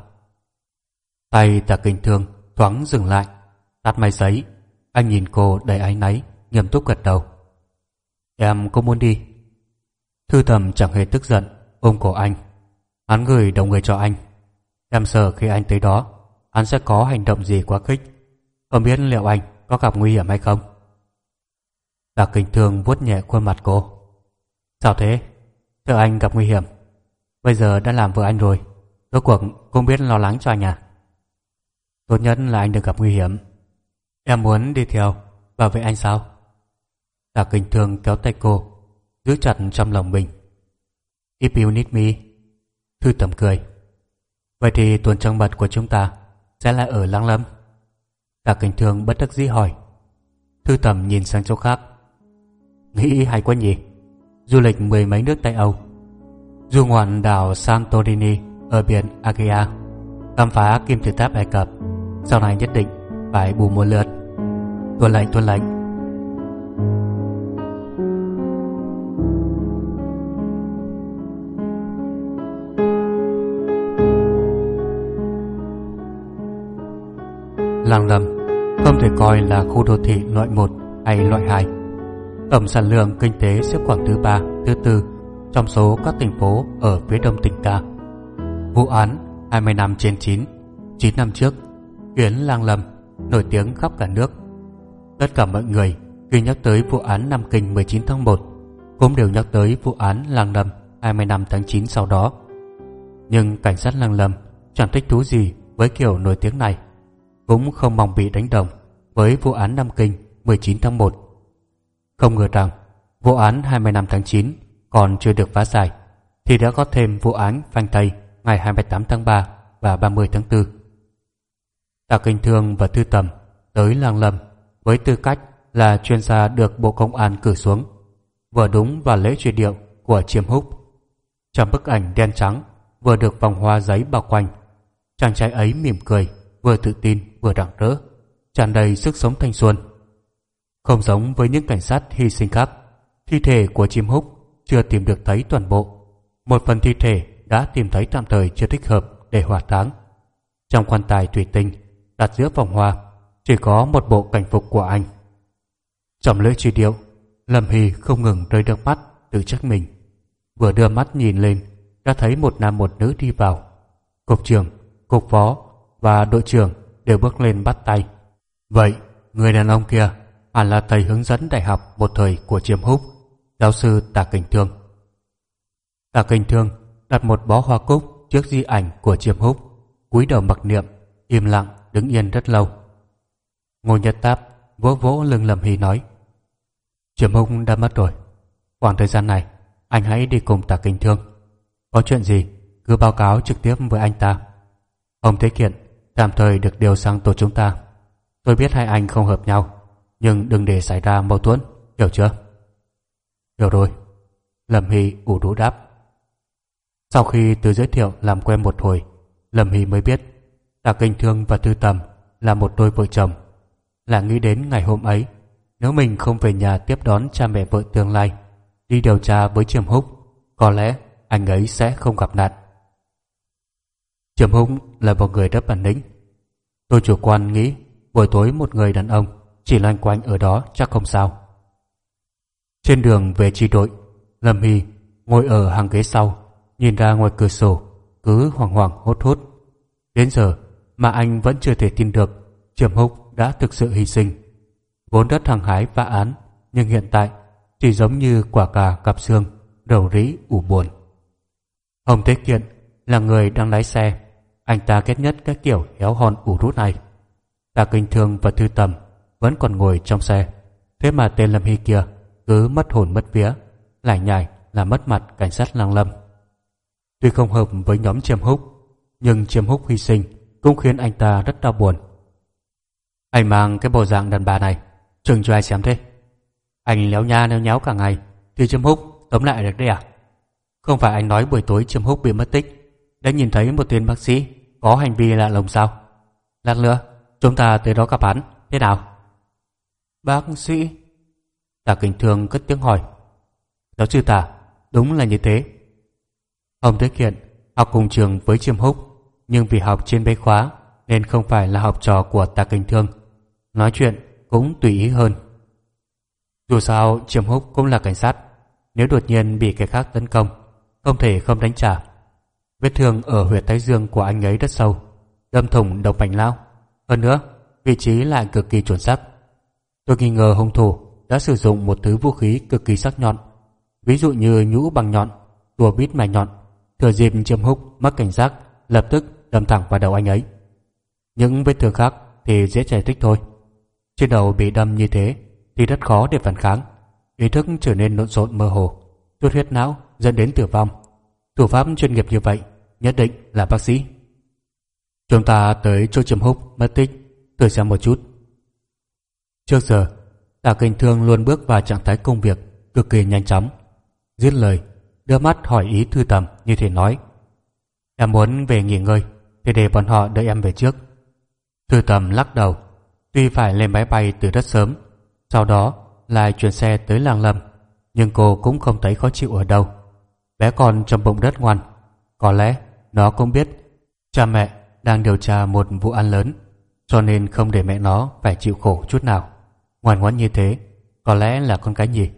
Tay tạ kinh thương thoáng dừng lại, Tắt máy sấy. Anh nhìn cô đầy áy náy, Nghiêm túc gật đầu. Em có muốn đi? Thư thầm chẳng hề tức giận, Ôm cổ anh. Hắn gửi đồng người cho anh. Em sợ khi anh tới đó, Hắn sẽ có hành động gì quá khích. Không biết liệu anh có gặp nguy hiểm hay không? Đạc kinh thương vuốt nhẹ khuôn mặt cô. Sao thế? Sợ anh gặp nguy hiểm. Bây giờ đã làm vợ anh rồi. Rốt cuộc cũng biết lo lắng cho anh à? Tốt nhất là anh đừng gặp nguy hiểm. Em muốn đi theo Bảo vệ anh sao? Đạc kinh thương kéo tay cô giữ chặt trong lòng mình. If you need me, Thư tầm cười. Vậy thì tuần trăng mật của chúng ta sẽ là ở Lăng Lâm. Tạ Cảnh Thương bất đắc dĩ hỏi. Thư tầm nhìn sang chỗ khác. Nghĩ hay quá nhỉ? Du lịch mười mấy nước Tây Âu. Du ngoạn đảo Santorini ở biển Agia Khám phá kim tự tháp Ai Cập. Sau này nhất định phải bù một lượt. tuần lệnh tuần lệnh. Làng lầm không thể coi là khu đô thị loại 1 hay loại 2. Tổng sản lượng kinh tế xếp khoảng thứ ba, thứ tư trong số các thành phố ở phía đông tỉnh ta. Vụ án 20 năm trên 9, 9 năm trước, Yến Lang Lâm nổi tiếng khắp cả nước. Tất cả mọi người khi nhắc tới vụ án Nam Kinh 19 tháng 1 cũng đều nhắc tới vụ án Lang Lâm 20 năm tháng 9 sau đó. Nhưng cảnh sát Lang Lâm chẳng thích thú gì với kiểu nổi tiếng này cũng không mong bị đánh đồng với vụ án Nam Kinh 19 tháng 1. Không ngờ rằng, vụ án 25 tháng 9 còn chưa được phá giải, thì đã có thêm vụ án phanh Tây ngày 28 tháng 3 và 30 tháng 4. Tạ Kinh Thương và Thư Tầm tới Lang Lâm với tư cách là chuyên gia được Bộ Công an cử xuống, vừa đúng vào lễ truy điệu của Chiêm Húc. Trong bức ảnh đen trắng vừa được vòng hoa giấy bao quanh, chàng trai ấy mỉm cười vừa tự tin vừa rạng rỡ, tràn đầy sức sống thanh xuân. Không giống với những cảnh sát hy sinh khác, thi thể của chim húc chưa tìm được thấy toàn bộ. Một phần thi thể đã tìm thấy tạm thời chưa thích hợp để hỏa táng. Trong quan tài thủy tinh đặt giữa vòng hoa chỉ có một bộ cảnh phục của anh. Trong lễ truy điệu, Lâm Hy không ngừng rơi nước mắt tự trách mình. Vừa đưa mắt nhìn lên, đã thấy một nam một nữ đi vào. Cục trưởng, cục phó và đội trưởng đều bước lên bắt tay. Vậy, người đàn ông kia hẳn là thầy hướng dẫn đại học một thời của Chiêm Húc, giáo sư Tạ Kinh Thương. Tạ Kinh Thương đặt một bó hoa cúc trước di ảnh của Chiêm Húc, cúi đầu mặc niệm, im lặng đứng yên rất lâu. Ngô Nhật Táp vỗ vỗ lưng Lâm Hy nói Chiêm Húc đã mất rồi. Khoảng thời gian này, anh hãy đi cùng Tạ Kinh Thương. Có chuyện gì, cứ báo cáo trực tiếp với anh ta. Ông Thế Kiện tạm thời được điều sang tổ chúng ta. Tôi biết hai anh không hợp nhau, nhưng đừng để xảy ra mâu thuẫn, hiểu chưa? Hiểu rồi. Lâm Hy ủ rũ đáp. Sau khi từ giới thiệu làm quen một hồi, Lâm Hy mới biết Tạ Kinh Thương và Tư Tầm là một đôi vợ chồng. Là nghĩ đến ngày hôm ấy, nếu mình không về nhà tiếp đón cha mẹ vợ tương lai, đi điều tra với Chiêm Húc, có lẽ anh ấy sẽ không gặp nạn. Trầm Hùng là một người rất bản lĩnh. Tôi chủ quan nghĩ buổi tối một người đàn ông chỉ loanh quanh ở đó chắc không sao. Trên đường về chi đội, Lâm Hy ngồi ở hàng ghế sau nhìn ra ngoài cửa sổ cứ hoảng hoảng hốt hốt đến giờ mà anh vẫn chưa thể tin được Trầm Húc đã thực sự hy sinh vốn rất hăng hái phá án nhưng hiện tại chỉ giống như quả cà cặp xương đầu rĩ ủ buồn Hồng Thế Kiện là người đang lái xe anh ta ghét nhất cái kiểu héo hon ủ rút này Tạ Kinh Thương và Thư Tầm vẫn còn ngồi trong xe thế mà tên Lâm Hy kia cứ mất hồn mất vía lại nhảy là mất mặt cảnh sát Lăng Lâm Tuy không hợp với nhóm Chiêm Húc, nhưng Chiêm Húc hy sinh cũng khiến anh ta rất đau buồn. Anh mang cái bộ dạng đàn bà này, chừng cho ai xem thế. Anh léo nha léo nháo cả ngày, thì Chiêm Húc tóm lại được đấy à? Không phải anh nói buổi tối Chiêm Húc bị mất tích, đã nhìn thấy một tên bác sĩ có hành vi lạ lùng sao? Lát nữa, chúng ta tới đó gặp hắn, thế nào? Bác sĩ... Tạ Kinh Thương cất tiếng hỏi. Giáo sư Tả, đúng là như thế. Ông Thế Kiện học cùng trường với Chiêm Húc nhưng vì học trên bế khóa nên không phải là học trò của Tạ Kinh Thương. Nói chuyện cũng tùy ý hơn. Dù sao Chiêm Húc cũng là cảnh sát nếu đột nhiên bị kẻ khác tấn công không thể không đánh trả. Vết thương ở huyệt thái dương của anh ấy rất sâu đâm thủng độc mạch lao. Hơn nữa vị trí lại cực kỳ chuẩn xác. Tôi nghi ngờ hung thủ đã sử dụng một thứ vũ khí cực kỳ sắc nhọn ví dụ như nhũ bằng nhọn, tua bít mài nhọn. Thừa dịp Chiêm Húc mất cảnh giác Lập tức đâm thẳng vào đầu anh ấy. Những vết thương khác thì dễ giải thích thôi. Trên đầu bị đâm như thế Thì rất khó để phản kháng. Ý thức trở nên lộn xộn mơ hồ Chút huyết não dẫn đến tử vong. Thủ pháp chuyên nghiệp như vậy Nhất định là bác sĩ. Chúng ta tới chỗ Chiêm Húc, mất tích. Thử xem một chút. Trước giờ, Tạ Kinh Thương luôn bước vào trạng thái công việc Cực kỳ nhanh chóng. Giết lời, đưa mắt hỏi ý thư tầm như thể nói, Em muốn về nghỉ ngơi, Thì để bọn họ đợi em về trước. Thư tầm lắc đầu, Tuy phải lên máy bay từ rất sớm, Sau đó lại chuyển xe tới làng lâm, Nhưng cô cũng không thấy khó chịu ở đâu. Bé con trong bụng đất ngoan, Có lẽ nó cũng biết Cha mẹ đang điều tra một vụ án lớn Cho nên không để mẹ nó phải chịu khổ chút nào Ngoan ngoãn như thế Có lẽ là con cái nhỉ?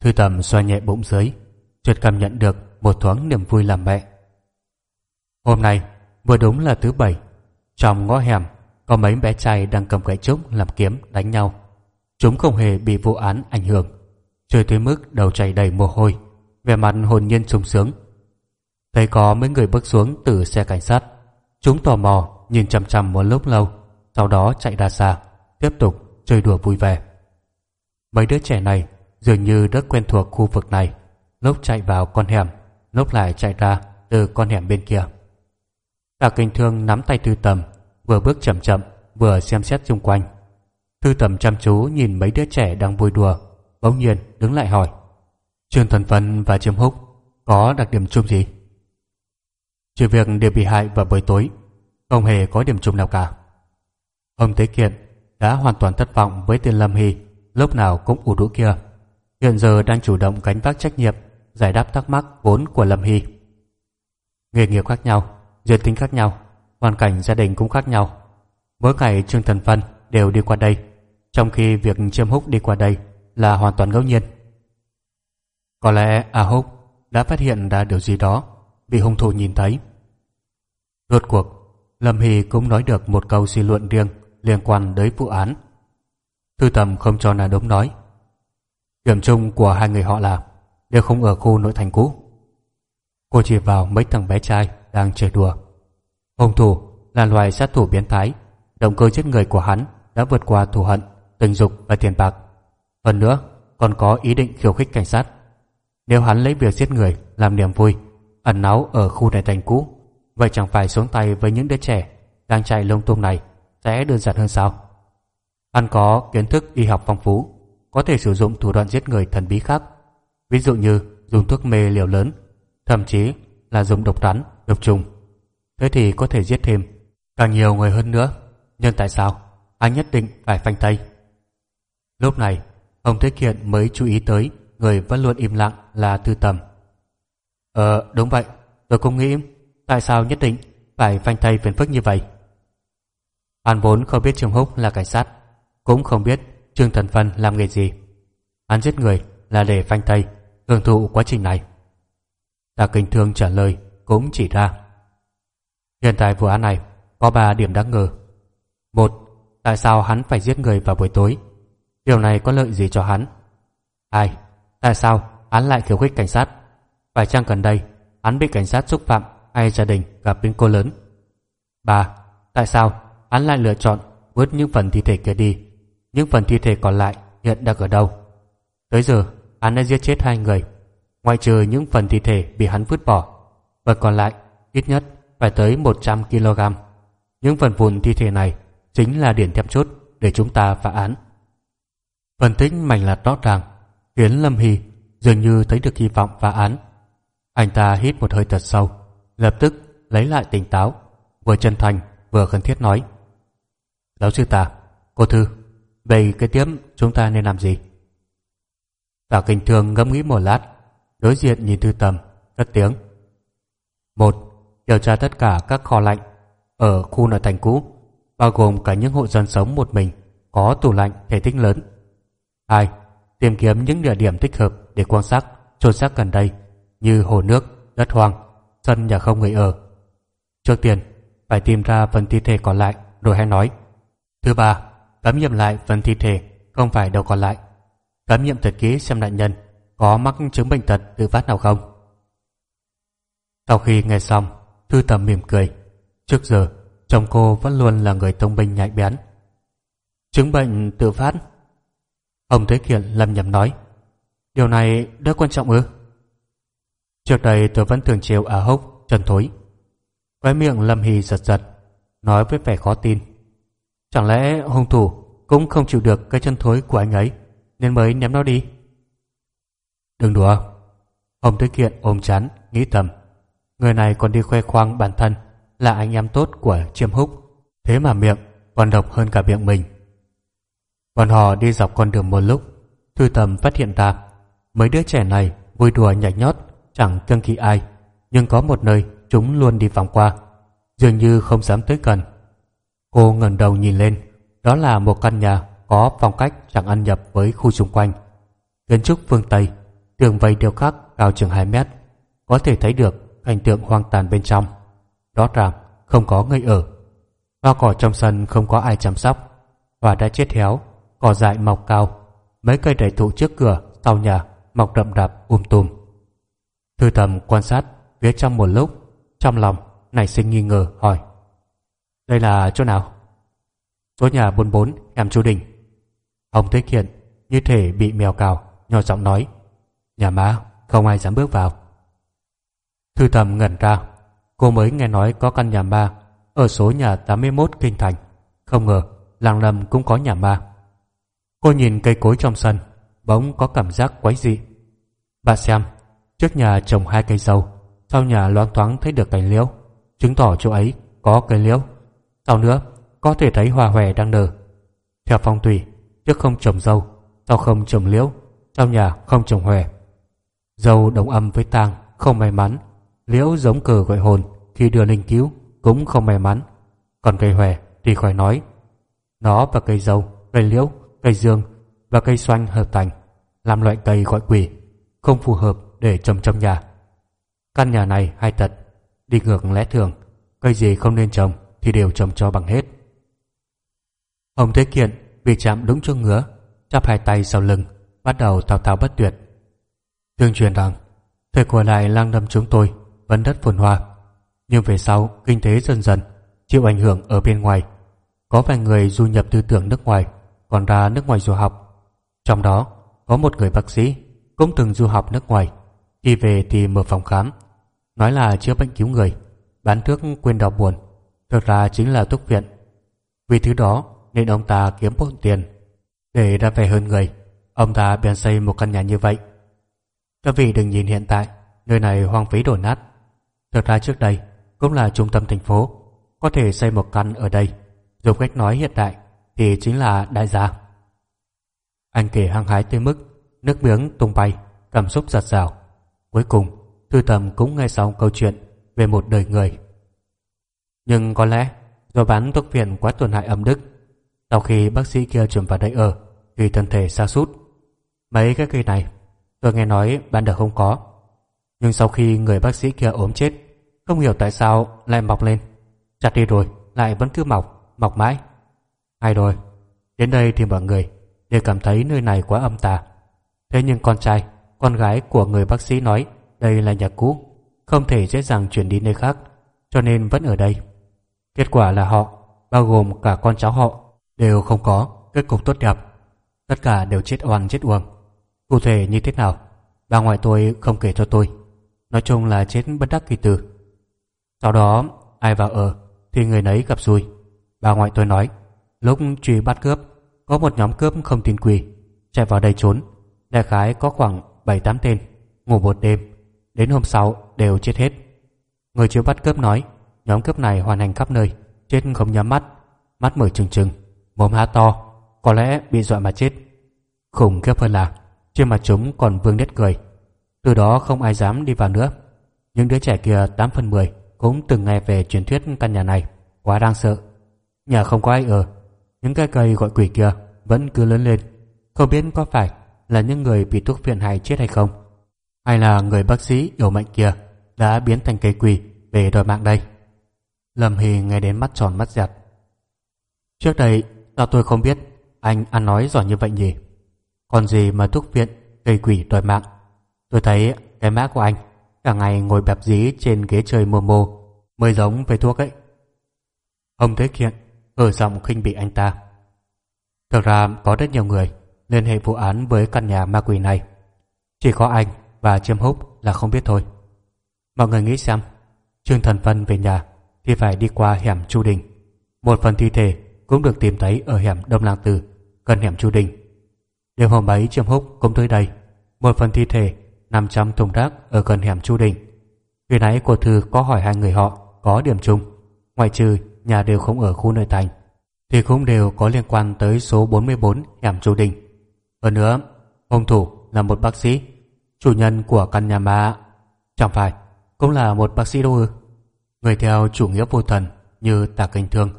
Thư tầm xoa nhẹ bụng dưới chợt cảm nhận được một thoáng niềm vui làm mẹ. Hôm nay vừa đúng là thứ bảy, trong ngõ hẻm có mấy bé trai đang cầm gậy trúc làm kiếm đánh nhau. Chúng không hề bị vụ án ảnh hưởng, chơi tới mức đầu chảy đầy mồ hôi, vẻ mặt hồn nhiên sung sướng. Thấy có mấy người bước xuống từ xe cảnh sát, chúng tò mò nhìn chằm chằm một lúc lâu, sau đó chạy ra xa, tiếp tục chơi đùa vui vẻ. Mấy đứa trẻ này dường như rất quen thuộc khu vực này. Lúc chạy vào con hẻm lúc lại chạy ra từ con hẻm bên kia. Tạ kinh thương nắm tay thư tầm vừa bước chậm chậm vừa xem xét xung quanh. Thư tầm chăm chú nhìn mấy đứa trẻ đang vui đùa bỗng nhiên đứng lại hỏi trương thần phân và trương húc có đặc điểm chung gì? Trừ việc đều bị hại vào buổi tối không hề có điểm chung nào cả ông tế kiện đã hoàn toàn thất vọng với tên lâm hy lúc nào cũng ủ đũ kia hiện giờ đang chủ động gánh vác trách nhiệm giải đáp thắc mắc vốn của Lâm Hy. Nghề nghiệp khác nhau, giới tính khác nhau, hoàn cảnh gia đình cũng khác nhau. Mỗi ngày Trương Thần Phân đều đi qua đây, trong khi việc Chiêm Húc đi qua đây là hoàn toàn ngẫu nhiên. Có lẽ A Húc đã phát hiện ra điều gì đó bị hung thủ nhìn thấy. Rốt cuộc, Lâm Hy cũng nói được một câu suy luận riêng liên quan tới vụ án. Thư tầm không cho là đống nói. Điểm chung của hai người họ là đều không ở khu nội thành cũ. Cô chỉ vào mấy thằng bé trai đang chơi đùa. Hung thủ là loài sát thủ biến thái, động cơ giết người của hắn đã vượt qua thù hận, tình dục và tiền bạc. Hơn nữa, còn có ý định khiêu khích cảnh sát. Nếu hắn lấy việc giết người làm niềm vui, ẩn náu ở khu nội thành cũ, vậy chẳng phải xuống tay với những đứa trẻ đang chạy lung tung này sẽ đơn giản hơn sao? Hắn có kiến thức y học phong phú, có thể sử dụng thủ đoạn giết người thần bí khác, ví dụ như dùng thuốc mê liều lớn, thậm chí là dùng độc rắn, độc trùng. Thế thì có thể giết thêm càng nhiều người hơn nữa. Nhưng tại sao anh nhất định phải phanh tay? Lúc này, ông Thế Kiện mới chú ý tới người vẫn luôn im lặng là Tư Tầm. Ờ, đúng vậy, tôi cũng nghĩ tại sao nhất định phải phanh thay phiền phức như vậy. Hắn vốn không biết Trương Húc là cảnh sát, cũng không biết Trương Thần Phân làm nghề gì. Hắn giết người là để phanh thay hưởng thụ quá trình này. Tạ Kinh Thương trả lời cũng chỉ ra. Hiện tại vụ án này có ba điểm đáng ngờ. Một, tại sao hắn phải giết người vào buổi tối? Điều này có lợi gì cho hắn? Hai, tại sao hắn lại khiêu khích cảnh sát? Phải chăng gần đây hắn bị cảnh sát xúc phạm hay gia đình gặp biến cố lớn? Ba, tại sao hắn lại lựa chọn vứt những phần thi thể kia đi? Những phần thi thể còn lại hiện đang ở đâu? Tới giờ, hắn đã giết chết hai người, ngoại trừ những phần thi thể bị hắn vứt bỏ, phần còn lại ít nhất phải tới 100 kg. Những phần vụn thi thể này chính là điểm thêm chốt để chúng ta phá án. Phân tích mảnh lạt rõ ràng khiến Lâm Hy dường như thấy được hy vọng phá án. Anh ta hít một hơi thật sâu, lập tức lấy lại tỉnh táo, vừa chân thành vừa khẩn thiết nói. Giáo sư ta, cô Thư, vậy cái tiếp chúng ta nên làm gì? Tả kinh thường ngẫm nghĩ một lát, đối diện nhìn Thư Tầm, cất tiếng. Một, điều tra tất cả các kho lạnh ở khu nội thành cũ, bao gồm cả những hộ dân sống một mình có tủ lạnh thể tích lớn. Hai, tìm kiếm những địa điểm thích hợp để quan sát trôn xác gần đây như hồ nước, đất hoang, sân nhà không người ở. Trước tiên, phải tìm ra phần thi thể còn lại rồi hãy nói. Thứ ba, cấm nghiệm lại phần thi thể không phải đâu còn lại. cấm nghiệm thật kỹ xem nạn nhân có mắc chứng bệnh tật tự phát nào không. Sau khi nghe xong, Thư Tầm mỉm cười. Trước giờ, chồng cô vẫn luôn là người thông minh nhạy bén. Chứng bệnh tự phát. Ông Thế Kiện lầm nhầm nói. Điều này rất quan trọng ư? Trước đây tôi vẫn thường chiều à hốc, chân thối. Khóe miệng Lâm Hy giật giật, nói với vẻ khó tin. Chẳng lẽ hung thủ cũng không chịu được cái chân thối của anh ấy, nên mới ném nó đi? Đừng đùa. Ông Thế Kiện ôm chán, nghĩ thầm. Người này còn đi khoe khoang bản thân là anh em tốt của Chiêm Húc, thế mà miệng còn độc hơn cả miệng mình. Bọn họ đi dọc con đường một lúc, Thư Tầm phát hiện ra mấy đứa trẻ này vui đùa nhảy nhót, chẳng kiêng kỵ ai, nhưng có một nơi chúng luôn đi vòng qua, dường như không dám tới gần. Cô ngẩng đầu nhìn lên, đó là một căn nhà có phong cách chẳng ăn nhập với khu xung quanh. Kiến trúc phương Tây, tường vây điêu khắc cao chừng 2 mét, có thể thấy được cảnh tượng hoang tàn bên trong. Rõ ràng không có người ở. Hoa cỏ trong sân không có ai chăm sóc. Hoa đã chết héo, cỏ dại mọc cao. Mấy cây đại thụ trước cửa, sau nhà mọc rậm rạp um tùm. Thư thầm quan sát phía trong một lúc, trong lòng nảy sinh nghi ngờ hỏi. Đây là chỗ nào? Số nhà 44 em chú Đình. Ông Thế Kiện như thể bị mèo cào, nhỏ giọng nói. Nhà má, không ai dám bước vào. Thư thầm ngẩn ra, cô mới nghe nói có căn nhà ma ở số nhà 81 Kinh Thành. Không ngờ, làng lầm cũng có nhà ma. Cô nhìn cây cối trong sân, bỗng có cảm giác quái dị. Bà xem, trước nhà trồng hai cây dâu, sau nhà loáng thoáng thấy được cành liễu, chứng tỏ chỗ ấy có cây liễu. Sau nữa, có thể thấy hoa hòe đang nở. Theo phong thủy, trước không trồng dâu, sau không trồng liễu, sau nhà không trồng hòe. Dâu đồng âm với tang không may mắn Liễu giống cờ gọi hồn khi đưa linh cứu cũng không may mắn. Còn cây hòe thì khỏi nói. Nó và cây dâu, cây liễu, cây dương và cây xoanh hợp thành làm loại cây gọi quỷ. không phù hợp để trồng trong nhà. Căn nhà này hai tật, đi ngược lẽ thường, cây gì không nên trồng thì đều trồng cho bằng hết. Ông Thế Kiện bị chạm đúng chỗ ngứa, chắp hai tay sau lưng, bắt đầu thao thao bất tuyệt. Tương truyền rằng, thời của lại lang đâm chúng tôi vẫn đất phồn hoa, nhưng về sau kinh tế dần dần chịu ảnh hưởng ở bên ngoài. Có vài người du nhập tư tưởng nước ngoài, còn ra nước ngoài du học. Trong đó, có một người bác sĩ cũng từng du học nước ngoài. Khi về thì mở phòng khám, nói là chữa bệnh cứu người, bán thuốc quên đau buồn, thực ra chính là thuốc viện. Vì thứ đó nên ông ta kiếm bộn tiền. Để ra vẻ hơn người, ông ta bèn xây một căn nhà như vậy. Các vị đừng nhìn hiện tại, nơi này hoang phí đổ nát. Thực ra trước đây cũng là trung tâm thành phố, có thể xây một căn ở đây. Dùng cách nói hiện đại thì chính là đại gia. Anh kể hăng hái tới mức nước miếng tung bay, cảm xúc giặt rào. Cuối cùng, Thư Tầm cũng nghe xong câu chuyện về một đời người. Nhưng có lẽ do bán thuốc phiện quá tổn hại âm đức, sau khi bác sĩ kia chuyển vào đây ở thì thân thể sa sút Mấy cái cây này tôi nghe nói ban đầu không có. Nhưng sau khi người bác sĩ kia ốm chết, không hiểu tại sao lại mọc lên. Chặt đi rồi, lại vẫn cứ mọc, mọc mãi. Hay rồi, đến đây thì mọi người đều cảm thấy nơi này quá âm tà. Thế nhưng con trai, con gái của người bác sĩ nói đây là nhà cũ, không thể dễ dàng chuyển đi nơi khác, cho nên vẫn ở đây. Kết quả là họ, bao gồm cả con cháu họ, đều không có kết cục tốt đẹp. Tất cả đều chết oan chết uổng. Cụ thể như thế nào, bà ngoại tôi không kể cho tôi. Nói chung là chết bất đắc kỳ tử. Sau đó, ai vào ở thì người nấy gặp xui. Bà ngoại tôi nói, lúc truy bắt cướp, có một nhóm cướp không tin quỷ, chạy vào đây trốn. Đại khái có khoảng 7-8 tên, ngủ một đêm, đến hôm sau đều chết hết. Người chưa bắt cướp nói, nhóm cướp này hoàn hành khắp nơi, chết không nhắm mắt, mắt mở trừng trừng, mồm há to, có lẽ bị dọa mà chết. Khủng khiếp hơn là, trên mặt chúng còn vương nét cười. Từ đó không ai dám đi vào nữa. Những đứa trẻ kia 8 phần 10 cũng từng nghe về truyền thuyết căn nhà này, quá đáng sợ. Nhà không có ai ở, những cái cây gọi quỷ kia vẫn cứ lớn lên, không biết có phải là những người bị thuốc phiện hại chết hay không, hay là người bác sĩ yếu mạnh kia đã biến thành cây quỷ để đòi mạng đây. Lâm Hy nghe đến mắt tròn mắt dẹt. Trước đây, sao tôi không biết anh ăn nói giỏi như vậy nhỉ? Còn gì mà thuốc viện gây quỷ đòi mạng? Tôi thấy cái mã của anh cả ngày ngồi bẹp dí trên ghế chơi mô mô mới giống với thuốc ấy. Ông Thế Kiện ở giọng khinh bị anh ta. Thực ra có rất nhiều người liên hệ vụ án với căn nhà ma quỷ này. Chỉ có anh và Chiêm Húc là không biết thôi. Mọi người nghĩ xem, Trương Thần Phân về nhà thì phải đi qua hẻm Chu Đình. Một phần thi thể cũng được tìm thấy ở hẻm Đông Lang Tử, gần hẻm Chu Đình. Đêm hôm ấy Chiêm Húc cũng tới đây. Một phần thi thể nằm trong thùng rác ở gần hẻm Chu Đình. Khi nãy cô Thư có hỏi hai người họ có điểm chung, ngoại trừ nhà đều không ở khu nội thành, thì cũng đều có liên quan tới số 44 hẻm Chu Đình. Hơn nữa, hung thủ là một bác sĩ, chủ nhân của căn nhà ma. Chẳng phải, cũng là một bác sĩ đâu ư? Người theo chủ nghĩa vô thần như tạ Kinh Thương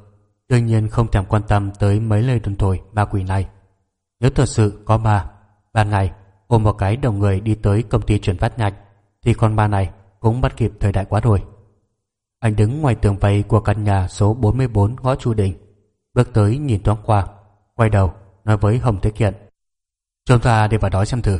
đương nhiên không thèm quan tâm tới mấy lời đồn thổi ma quỷ này. Nếu thật sự có ma, ban ngày ôm một cái đồng người đi tới công ty chuyển phát nhanh thì con ma này cũng bắt kịp thời đại quá rồi. Anh đứng ngoài tường vây của căn nhà số 44 ngõ Chu Đình, bước tới nhìn thoáng qua, quay đầu nói với Hồng Thế Kiện. Chúng ta đi vào đó xem thử.